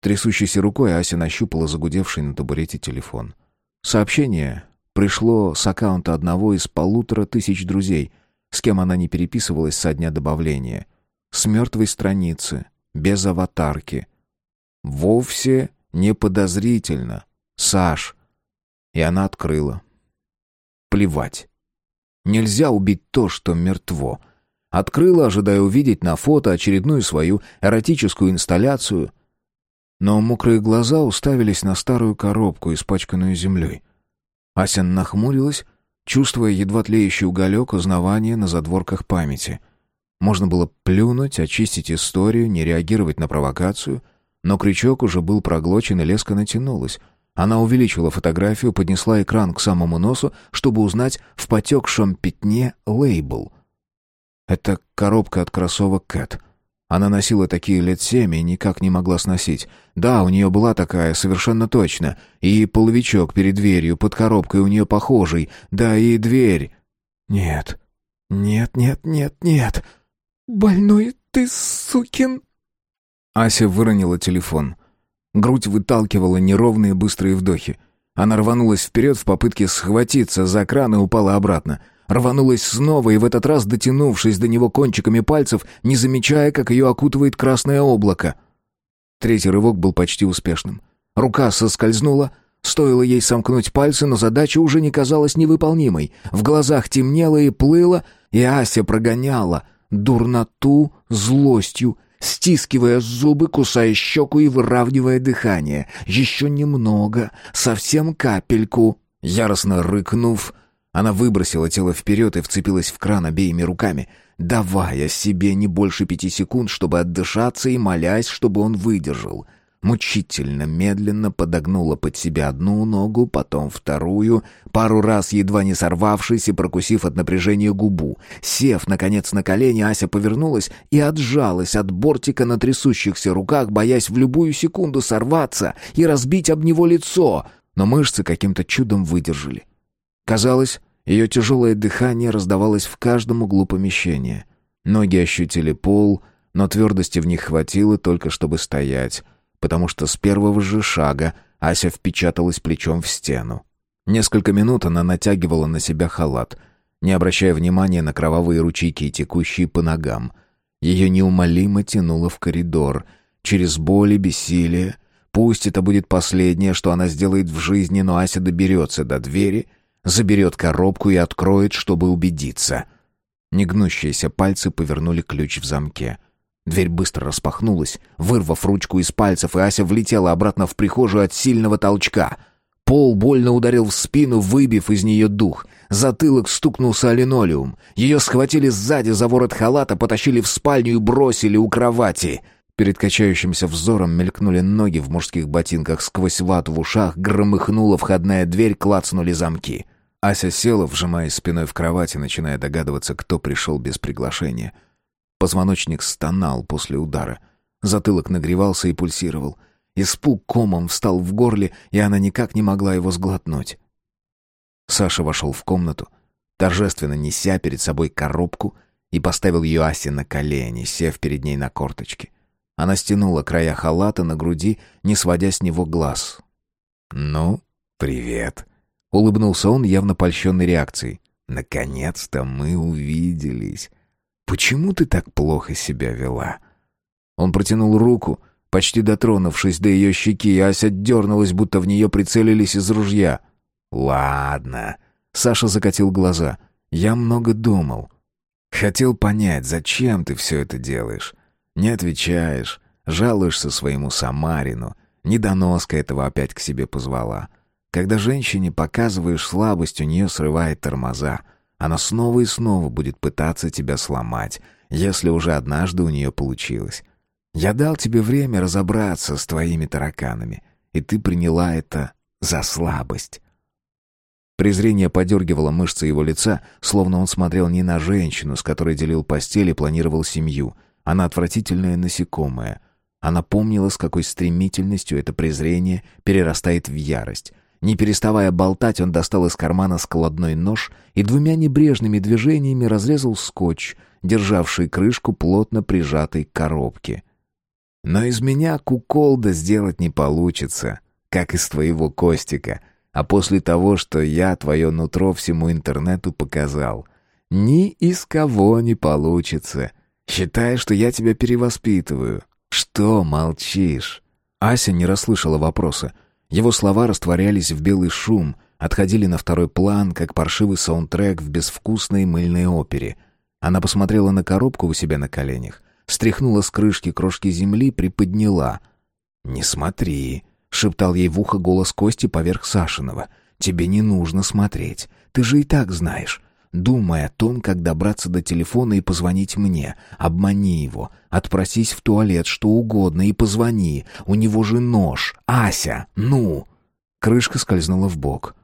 Трясущейся рукой Ася нащупала загудевший на табурете телефон. Сообщение пришло с аккаунта одного из полутора тысяч друзей, с кем она не переписывалась со дня добавления — с мертвой страницы, без аватарки. Вовсе не подозрительно. Саш. И она открыла. Плевать. Нельзя убить то, что мертво. Открыла, ожидая увидеть на фото очередную свою эротическую инсталляцию. Но мокрые глаза уставились на старую коробку, испачканную землей. Ася нахмурилась, чувствуя едва тлеющий уголек узнавания на задворках памяти. Можно было плюнуть, очистить историю, не реагировать на провокацию, но крючок уже был проглочен и леска натянулась. Она увеличила фотографию, поднесла экран к самому носу, чтобы узнать в потекшем пятне лейбл. Это коробка от кроссовок Кэт. Она носила такие лет семь и никак не могла сносить. Да, у нее была такая, совершенно точно. И половичок перед дверью, под коробкой у нее похожий. Да и дверь. Нет. Нет, нет, нет, нет. «Больной ты, сукин...» Ася выронила телефон. Грудь выталкивала неровные быстрые вдохи. Она рванулась вперед в попытке схватиться за кран и упала обратно. Рванулась снова и в этот раз, дотянувшись до него кончиками пальцев, не замечая, как ее окутывает красное облако. Третий рывок был почти успешным. Рука соскользнула, стоило ей сомкнуть пальцы, но задача уже не казалась невыполнимой. В глазах темнело и плыло, и Ася прогоняла дурноту злостью, стискивая зубы, кусая щеку и выравнивая дыхание. Еще немного, совсем капельку. Яростно рыкнув, она выбросила тело вперед и вцепилась в кран обеими руками, давая себе не больше пяти секунд, чтобы отдышаться и молясь, чтобы он выдержал — мучительно, медленно подогнула под себя одну ногу, потом вторую, пару раз едва не сорвавшись и прокусив от напряжения губу. Сев, наконец, на колени, Ася повернулась и отжалась от бортика на трясущихся руках, боясь в любую секунду сорваться и разбить об него лицо, но мышцы каким-то чудом выдержали. Казалось, ее тяжелое дыхание раздавалось в каждом углу помещения. Ноги ощутили пол, но твердости в них хватило только, чтобы стоять — потому что с первого же шага Ася впечаталась плечом в стену. Несколько минут она натягивала на себя халат, не обращая внимания на кровавые ручейки, текущие по ногам. Ее неумолимо тянуло в коридор, через боль и бессилие. Пусть это будет последнее, что она сделает в жизни, но Ася доберется до двери, заберет коробку и откроет, чтобы убедиться. Негнущиеся пальцы повернули ключ в замке — Дверь быстро распахнулась, вырвав ручку из пальцев, и Ася влетела обратно в прихожую от сильного толчка. Пол больно ударил в спину, выбив из нее дух. Затылок стукнулся о линолеум. Ее схватили сзади за ворот халата, потащили в спальню и бросили у кровати. Перед качающимся взором мелькнули ноги в мужских ботинках, сквозь вату в ушах громыхнула входная дверь, клацнули замки. Ася села, вжимаясь спиной в кровати, начиная догадываться, кто пришел без приглашения — Позвоночник стонал после удара. Затылок нагревался и пульсировал. Испуг комом встал в горле, и она никак не могла его сглотнуть. Саша вошел в комнату, торжественно неся перед собой коробку, и поставил ее Асе на колени, сев перед ней на корточки. Она стянула края халата на груди, не сводя с него глаз. «Ну, привет», — улыбнулся он, явно польщенной реакцией. «Наконец-то мы увиделись. Почему ты так плохо себя вела?» Он протянул руку, почти дотронувшись до ее щеки, и Ася дернулась, будто в нее прицелились из ружья. «Ладно». Саша закатил глаза. «Я много думал. Хотел понять, зачем ты все это делаешь. Не отвечаешь, жалуешься своему Самарину. Недоноска этого опять к себе позвала. Когда женщине показываешь слабость, у нее срывает тормоза. Она снова и снова будет пытаться тебя сломать, если уже однажды у нее получилось. Я дал тебе время разобраться с твоими тараканами, и ты приняла это за слабость. Презрение подергивало мышцы его лица, словно он смотрел не на женщину, с которой делил постель и планировал семью, а на отвратительное насекомое. Она помнила, с какой стремительностью это презрение перерастает в ярость, не переставая болтать, он достал из кармана складной нож и двумя небрежными движениями разрезал скотч, державший крышку плотно прижатой к коробке. «Но из меня куколда сделать не получится, как из твоего Костика, а после того, что я твое нутро всему интернету показал. Ни из кого не получится. Считай, что я тебя перевоспитываю. Что молчишь?» Ася не расслышала вопроса. Его слова растворялись в белый шум, отходили на второй план, как паршивый саундтрек в безвкусной мыльной опере. Она посмотрела на коробку у себя на коленях, стряхнула с крышки крошки земли, приподняла. «Не смотри», — шептал ей в ухо голос Кости поверх Сашиного. «Тебе не нужно смотреть. Ты же и так знаешь. Думай о том, как добраться до телефона и позвонить мне. Обмани его. Отпросись в туалет, что угодно, и позвони. У него же нож. Ася, ну!» Крышка скользнула в бок.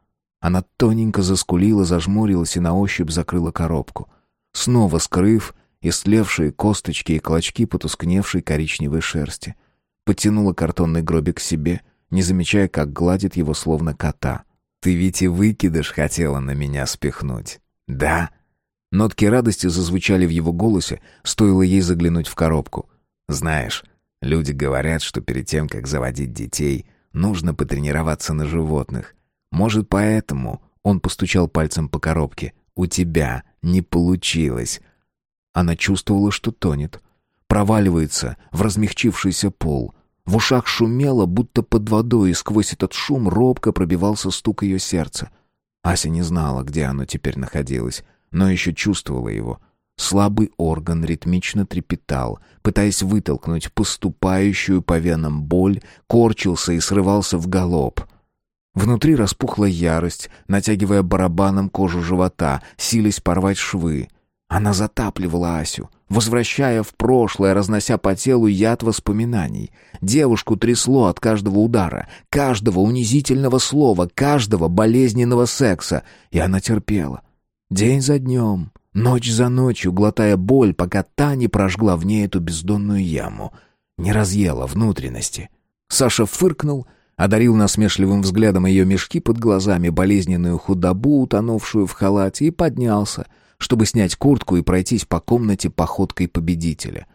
Она тоненько заскулила, зажмурилась и на ощупь закрыла коробку. Снова скрыв истлевшие косточки и клочки потускневшей коричневой шерсти. Потянула картонный гробик к себе, не замечая, как гладит его словно кота. «Ты ведь и выкидыш хотела на меня спихнуть, да?» Нотки радости зазвучали в его голосе, стоило ей заглянуть в коробку. «Знаешь, люди говорят, что перед тем, как заводить детей, нужно потренироваться на животных. Может, поэтому...» Он постучал пальцем по коробке. «У тебя не получилось». Она чувствовала, что тонет. Проваливается в размягчившийся пол. В ушах шумело, будто под водой, и сквозь этот шум робко пробивался стук ее сердца. Ася не знала, где оно теперь находилось, но еще чувствовала его. Слабый орган ритмично трепетал, пытаясь вытолкнуть поступающую по венам боль, корчился и срывался в галоп. Внутри распухла ярость, натягивая барабаном кожу живота, сились порвать швы. Она затапливала Асю, возвращая в прошлое, разнося по телу яд воспоминаний. Девушку трясло от каждого удара, каждого унизительного слова, каждого болезненного секса, и она терпела. День за днем, ночь за ночью, глотая боль, пока та не прожгла в ней эту бездонную яму, не разъела внутренности. Саша фыркнул, одарил насмешливым взглядом ее мешки под глазами, болезненную худобу, утонувшую в халате, и поднялся — чтобы снять куртку и пройтись по комнате походкой победителя.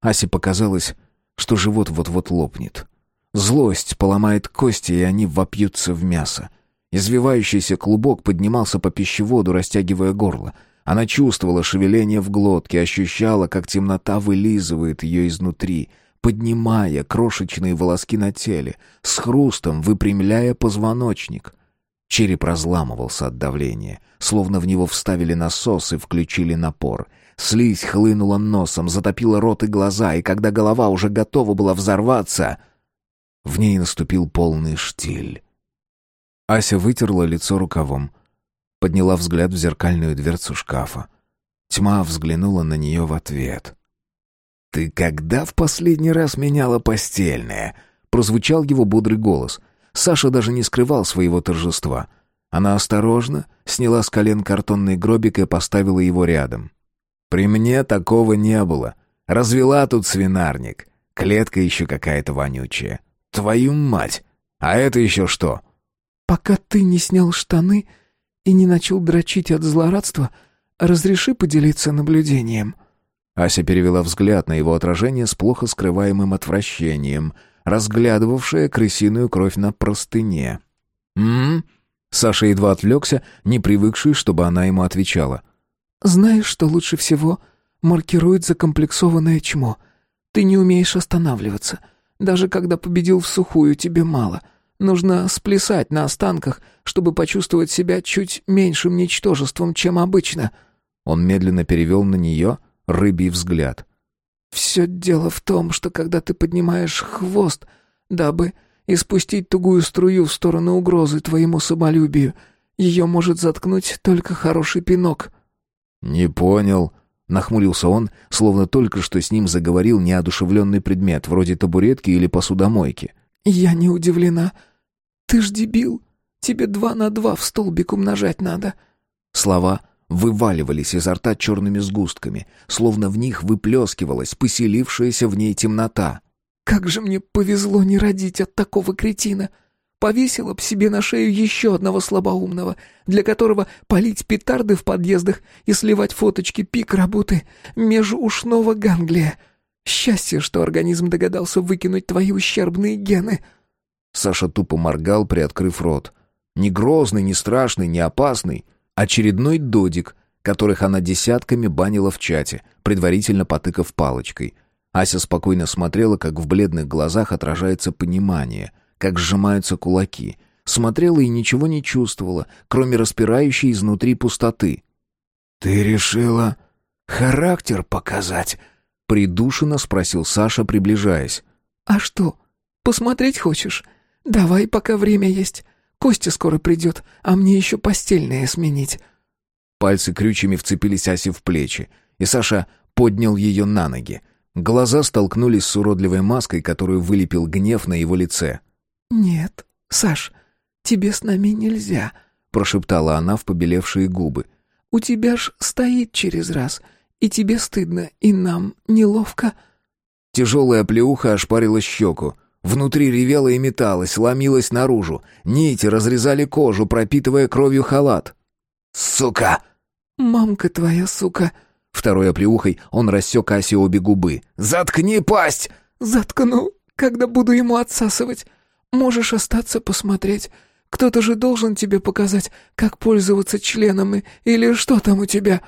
Асе показалось, что живот вот-вот лопнет. Злость поломает кости, и они вопьются в мясо. Извивающийся клубок поднимался по пищеводу, растягивая горло. Она чувствовала шевеление в глотке, ощущала, как темнота вылизывает ее изнутри, поднимая крошечные волоски на теле, с хрустом выпрямляя позвоночник. Череп разламывался от давления, словно в него вставили насос и включили напор. Слизь хлынула носом, затопила рот и глаза, и когда голова уже готова была взорваться, в ней наступил полный штиль. Ася вытерла лицо рукавом, подняла взгляд в зеркальную дверцу шкафа. Тьма взглянула на нее в ответ. «Ты когда в последний раз меняла постельное?» Прозвучал его бодрый голос — Саша даже не скрывал своего торжества. Она осторожно сняла с колен картонный гробик и поставила его рядом. «При мне такого не было. Развела тут свинарник. Клетка еще какая-то вонючая. Твою мать! А это еще что?» «Пока ты не снял штаны и не начал дрочить от злорадства, разреши поделиться наблюдением». Ася перевела взгляд на его отражение с плохо скрываемым отвращением — разглядывавшая крысиную кровь на простыне. «М-м-м?» Саша едва отвлекся, не привыкший, чтобы она ему отвечала. «Знаешь, что лучше всего маркирует закомплексованное чмо? Ты не умеешь останавливаться. Даже когда победил в сухую, тебе мало. Нужно сплясать на останках, чтобы почувствовать себя чуть меньшим ничтожеством, чем обычно». Он медленно перевел на нее рыбий взгляд. Все дело в том, что когда ты поднимаешь хвост, дабы испустить тугую струю в сторону угрозы твоему самолюбию, ее может заткнуть только хороший пинок». «Не понял», — нахмурился он, словно только что с ним заговорил неодушевленный предмет, вроде табуретки или посудомойки. «Я не удивлена. Ты ж дебил. Тебе два на два в столбик умножать надо». Слова вываливались изо рта черными сгустками, словно в них выплескивалась поселившаяся в ней темнота. «Как же мне повезло не родить от такого кретина!» Повесила б себе на шею еще одного слабоумного, для которого полить петарды в подъездах и сливать фоточки пик работы межушного ганглия. Счастье, что организм догадался выкинуть твои ущербные гены. Саша тупо моргал, приоткрыв рот. Не грозный, не страшный, не опасный, Очередной додик, которых она десятками банила в чате, предварительно потыкав палочкой. Ася спокойно смотрела, как в бледных глазах отражается понимание, как сжимаются кулаки. Смотрела и ничего не чувствовала, кроме распирающей изнутри пустоты. «Ты решила, характер показать?» — придушенно спросил Саша, приближаясь. «А что, посмотреть хочешь? Давай, пока время есть. Костя скоро придет, а мне еще постельное сменить». Пальцы крючьями вцепились Асе в плечи, и Саша поднял ее на ноги. Глаза столкнулись с уродливой маской, которую вылепил гнев на его лице. «Нет, Саш, тебе с нами нельзя», — прошептала она в побелевшие губы. «У тебя ж стоит через раз, и тебе стыдно, и нам неловко». Тяжелая плеуха ошпарила щеку. Внутри ревела и металась, ломилась наружу. Нити разрезали кожу, пропитывая кровью халат. «Сука!» «Мамка твоя, сука!» Второй оплеухой он рассек Асе обе губы. «Заткни пасть!» «Заткну, когда буду ему отсасывать. Можешь остаться посмотреть. Кто-то же должен тебе показать, как пользоваться членом или что там у тебя».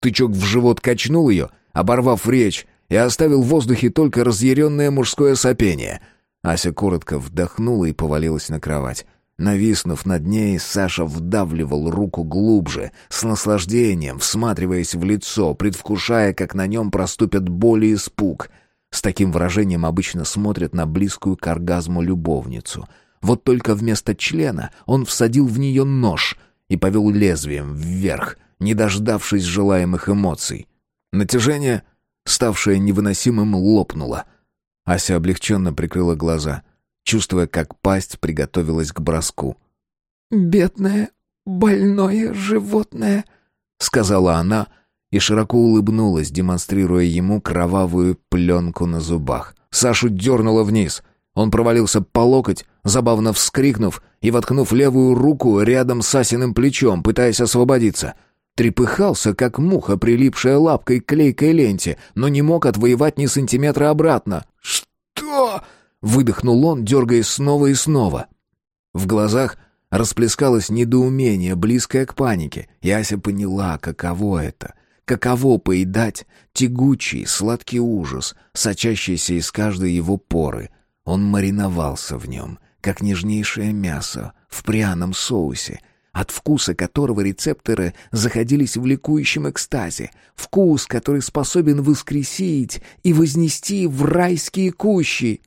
Тычок в живот качнул ее, оборвав речь, и оставил в воздухе только разъяренное мужское сопение. Ася коротко вдохнула и повалилась на кровать. Нависнув над ней, Саша вдавливал руку глубже, с наслаждением, всматриваясь в лицо, предвкушая, как на нем проступят боль и испуг. С таким выражением обычно смотрят на близкую к оргазму любовницу. Вот только вместо члена он всадил в нее нож и повел лезвием вверх, не дождавшись желаемых эмоций. Натяжение, ставшее невыносимым, лопнуло. Ася облегченно прикрыла глаза — чувствуя, как пасть приготовилась к броску. «Бедное, больное животное», — сказала она и широко улыбнулась, демонстрируя ему кровавую пленку на зубах. Сашу дернуло вниз. Он провалился по локоть, забавно вскрикнув и воткнув левую руку рядом с Асиным плечом, пытаясь освободиться. Трепыхался, как муха, прилипшая лапкой к клейкой ленте, но не мог отвоевать ни сантиметра обратно. «Что?» Выдохнул он, дергаясь снова и снова. В глазах расплескалось недоумение, близкое к панике. Яся поняла, каково это. Каково поедать тягучий, сладкий ужас, сочащийся из каждой его поры. Он мариновался в нем, как нежнейшее мясо в пряном соусе, от вкуса которого рецепторы заходились в ликующем экстазе, вкус, который способен воскресить и вознести в райские кущи.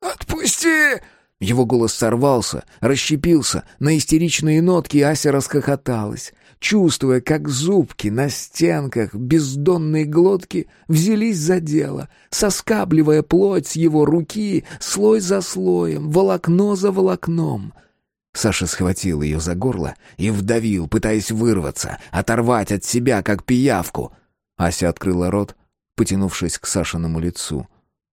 «Отпусти!» Его голос сорвался, расщепился на истеричные нотки, и Ася расхохоталась, чувствуя, как зубки на стенках бездонной глотки взялись за дело, соскабливая плоть с его руки слой за слоем, волокно за волокном. Саша схватил ее за горло и вдавил, пытаясь вырваться, оторвать от себя, как пиявку. Ася открыла рот, потянувшись к Сашиному лицу.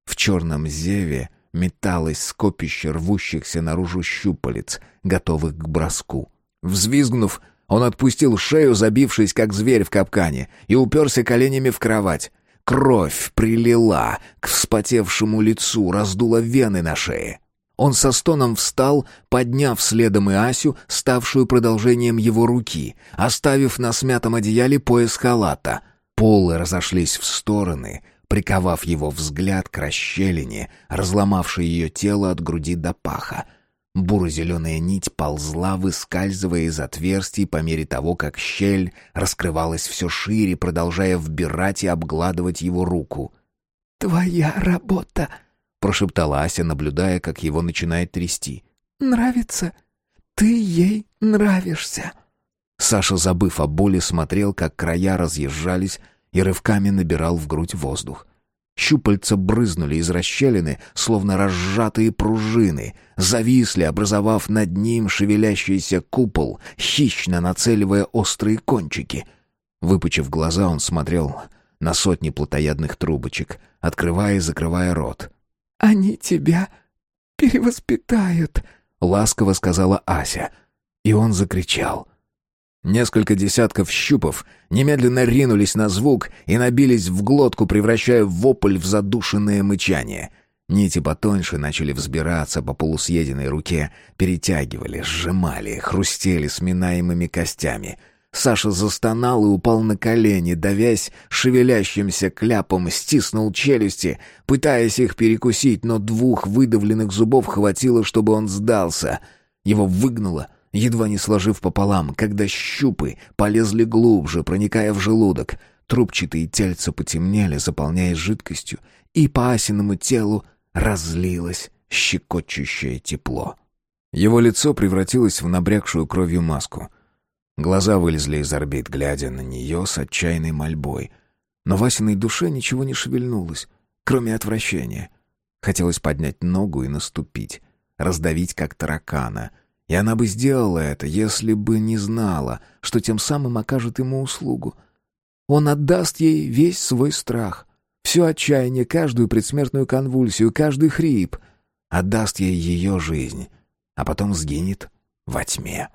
В черном зеве металось скопище рвущихся наружу щупалец, готовых к броску. Взвизгнув, он отпустил шею, забившись, как зверь в капкане, и уперся коленями в кровать. Кровь прилила к вспотевшему лицу, раздула вены на шее. Он со стоном встал, подняв следом и Асю, ставшую продолжением его руки, оставив на смятом одеяле пояс халата. Полы разошлись в стороны, приковав его взгляд к расщелине, разломавшей ее тело от груди до паха. Буро-зеленая нить ползла, выскальзывая из отверстий по мере того, как щель раскрывалась все шире, продолжая вбирать и обгладывать его руку. «Твоя работа!» — прошептала Ася, наблюдая, как его начинает трясти. «Нравится? Ты ей нравишься!» Саша, забыв о боли, смотрел, как края разъезжались, и рывками набирал в грудь воздух. Щупальца брызнули из расщелины, словно разжатые пружины, зависли, образовав над ним шевелящийся купол, хищно нацеливая острые кончики. Выпучив глаза, он смотрел на сотни плотоядных трубочек, открывая и закрывая рот. «Они тебя перевоспитают», — ласково сказала Ася. И он закричал — Несколько десятков щупов немедленно ринулись на звук и набились в глотку, превращая вопль в задушенное мычание. Нити потоньше начали взбираться по полусъеденной руке, перетягивали, сжимали, хрустели сминаемыми костями. Саша застонал и упал на колени, давясь шевелящимся кляпом, стиснул челюсти, пытаясь их перекусить, но двух выдавленных зубов хватило, чтобы он сдался. Его выгнуло — едва не сложив пополам, когда щупы полезли глубже, проникая в желудок. Трубчатые тельца потемнели, заполняясь жидкостью, и по Асиному телу разлилось щекочущее тепло. Его лицо превратилось в набрякшую кровью маску. Глаза вылезли из орбит, глядя на нее с отчаянной мольбой. Но в Асиной душе ничего не шевельнулось, кроме отвращения. Хотелось поднять ногу и наступить, раздавить как таракана. И она бы сделала это, если бы не знала, что тем самым окажет ему услугу. Он отдаст ей весь свой страх, все отчаяние, каждую предсмертную конвульсию, каждый хрип. Отдаст ей ее жизнь, а потом сгинет во тьме.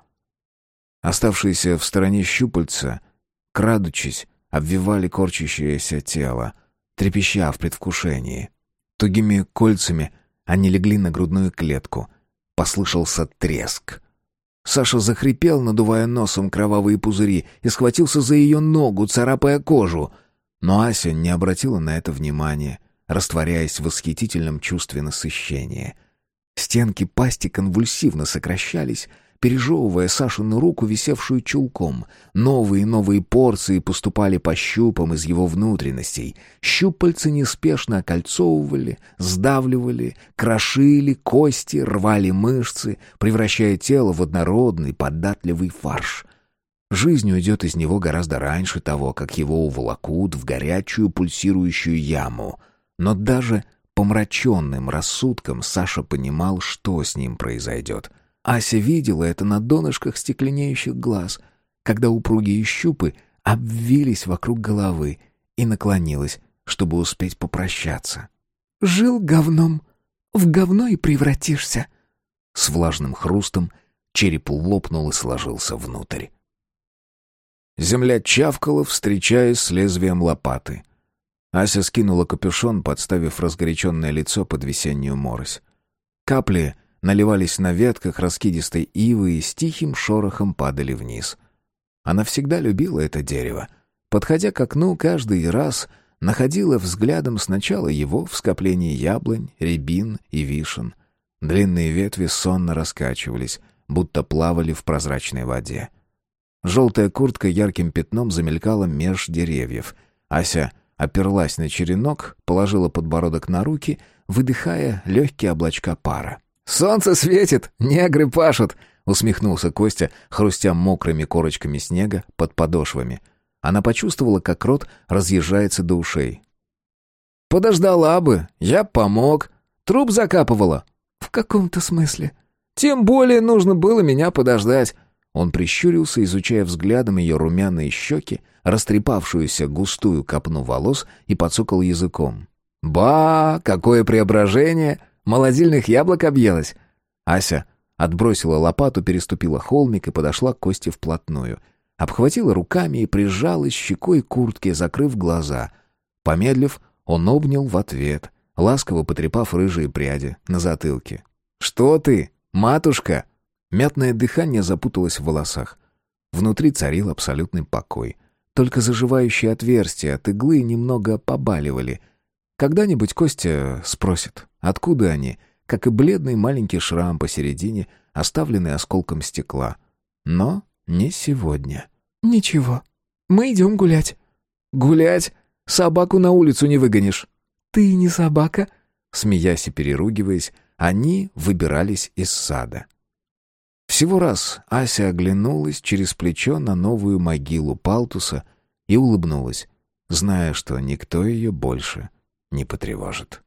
Оставшиеся в стороне щупальца, крадучись, обвивали корчащееся тело, трепеща в предвкушении. Тугими кольцами они легли на грудную клетку. Послышался треск. Саша захрипел, надувая носом кровавые пузыри, и схватился за ее ногу, царапая кожу. Но Ася не обратила на это внимания, растворяясь в восхитительном чувстве насыщения. Стенки пасти конвульсивно сокращались, пережевывая Сашину руку, висевшую чулком. Новые и новые порции поступали по щупам из его внутренностей. Щупальца неспешно окольцовывали, сдавливали, крошили кости, рвали мышцы, превращая тело в однородный, податливый фарш. Жизнь уйдет из него гораздо раньше того, как его уволокут в горячую пульсирующую яму. Но даже помраченным рассудком Саша понимал, что с ним произойдет — Ася видела это на донышках стекленеющих глаз, когда упругие щупы обвились вокруг головы и наклонилась, чтобы успеть попрощаться. «Жил говном, в говно и превратишься». С влажным хрустом череп лопнул и сложился внутрь. Земля чавкала, встречаясь с лезвием лопаты. Ася скинула капюшон, подставив разгоряченное лицо под весеннюю морось. Капли наливались на ветках раскидистой ивы и с тихим шорохом падали вниз. Она всегда любила это дерево. Подходя к окну, каждый раз находила взглядом сначала его в скоплении яблонь, рябин и вишен. Длинные ветви сонно раскачивались, будто плавали в прозрачной воде. Желтая куртка ярким пятном замелькала меж деревьев. Ася оперлась на черенок, положила подбородок на руки, выдыхая легкие облачка пара. «Солнце светит, негры пашут!» — усмехнулся Костя, хрустя мокрыми корочками снега под подошвами. Она почувствовала, как рот разъезжается до ушей. «Подождала бы, я помог. Труп закапывала». «В каком-то смысле?» «Тем более нужно было меня подождать». Он прищурился, изучая взглядом ее румяные щеки, растрепавшуюся густую копну волос и подсокал языком. «Ба, какое преображение! Молодильных яблок объелась. Ася отбросила лопату, переступила холмик и подошла к Косте вплотную. Обхватила руками и прижалась щекой к куртке, закрыв глаза. Помедлив, он обнял в ответ, ласково потрепав рыжие пряди на затылке. «Что ты, матушка?» Мятное дыхание запуталось в волосах. Внутри царил абсолютный покой. Только заживающие отверстия от иглы немного побаливали. Когда-нибудь Костя спросит, Откуда они? Как и бледный маленький шрам посередине, оставленный осколком стекла. Но не сегодня. «Ничего. Мы идем гулять». «Гулять? Собаку на улицу не выгонишь». «Ты не собака?» Смеясь и переругиваясь, они выбирались из сада. Всего раз Ася оглянулась через плечо на новую могилу Палтуса и улыбнулась, зная, что никто ее больше не потревожит.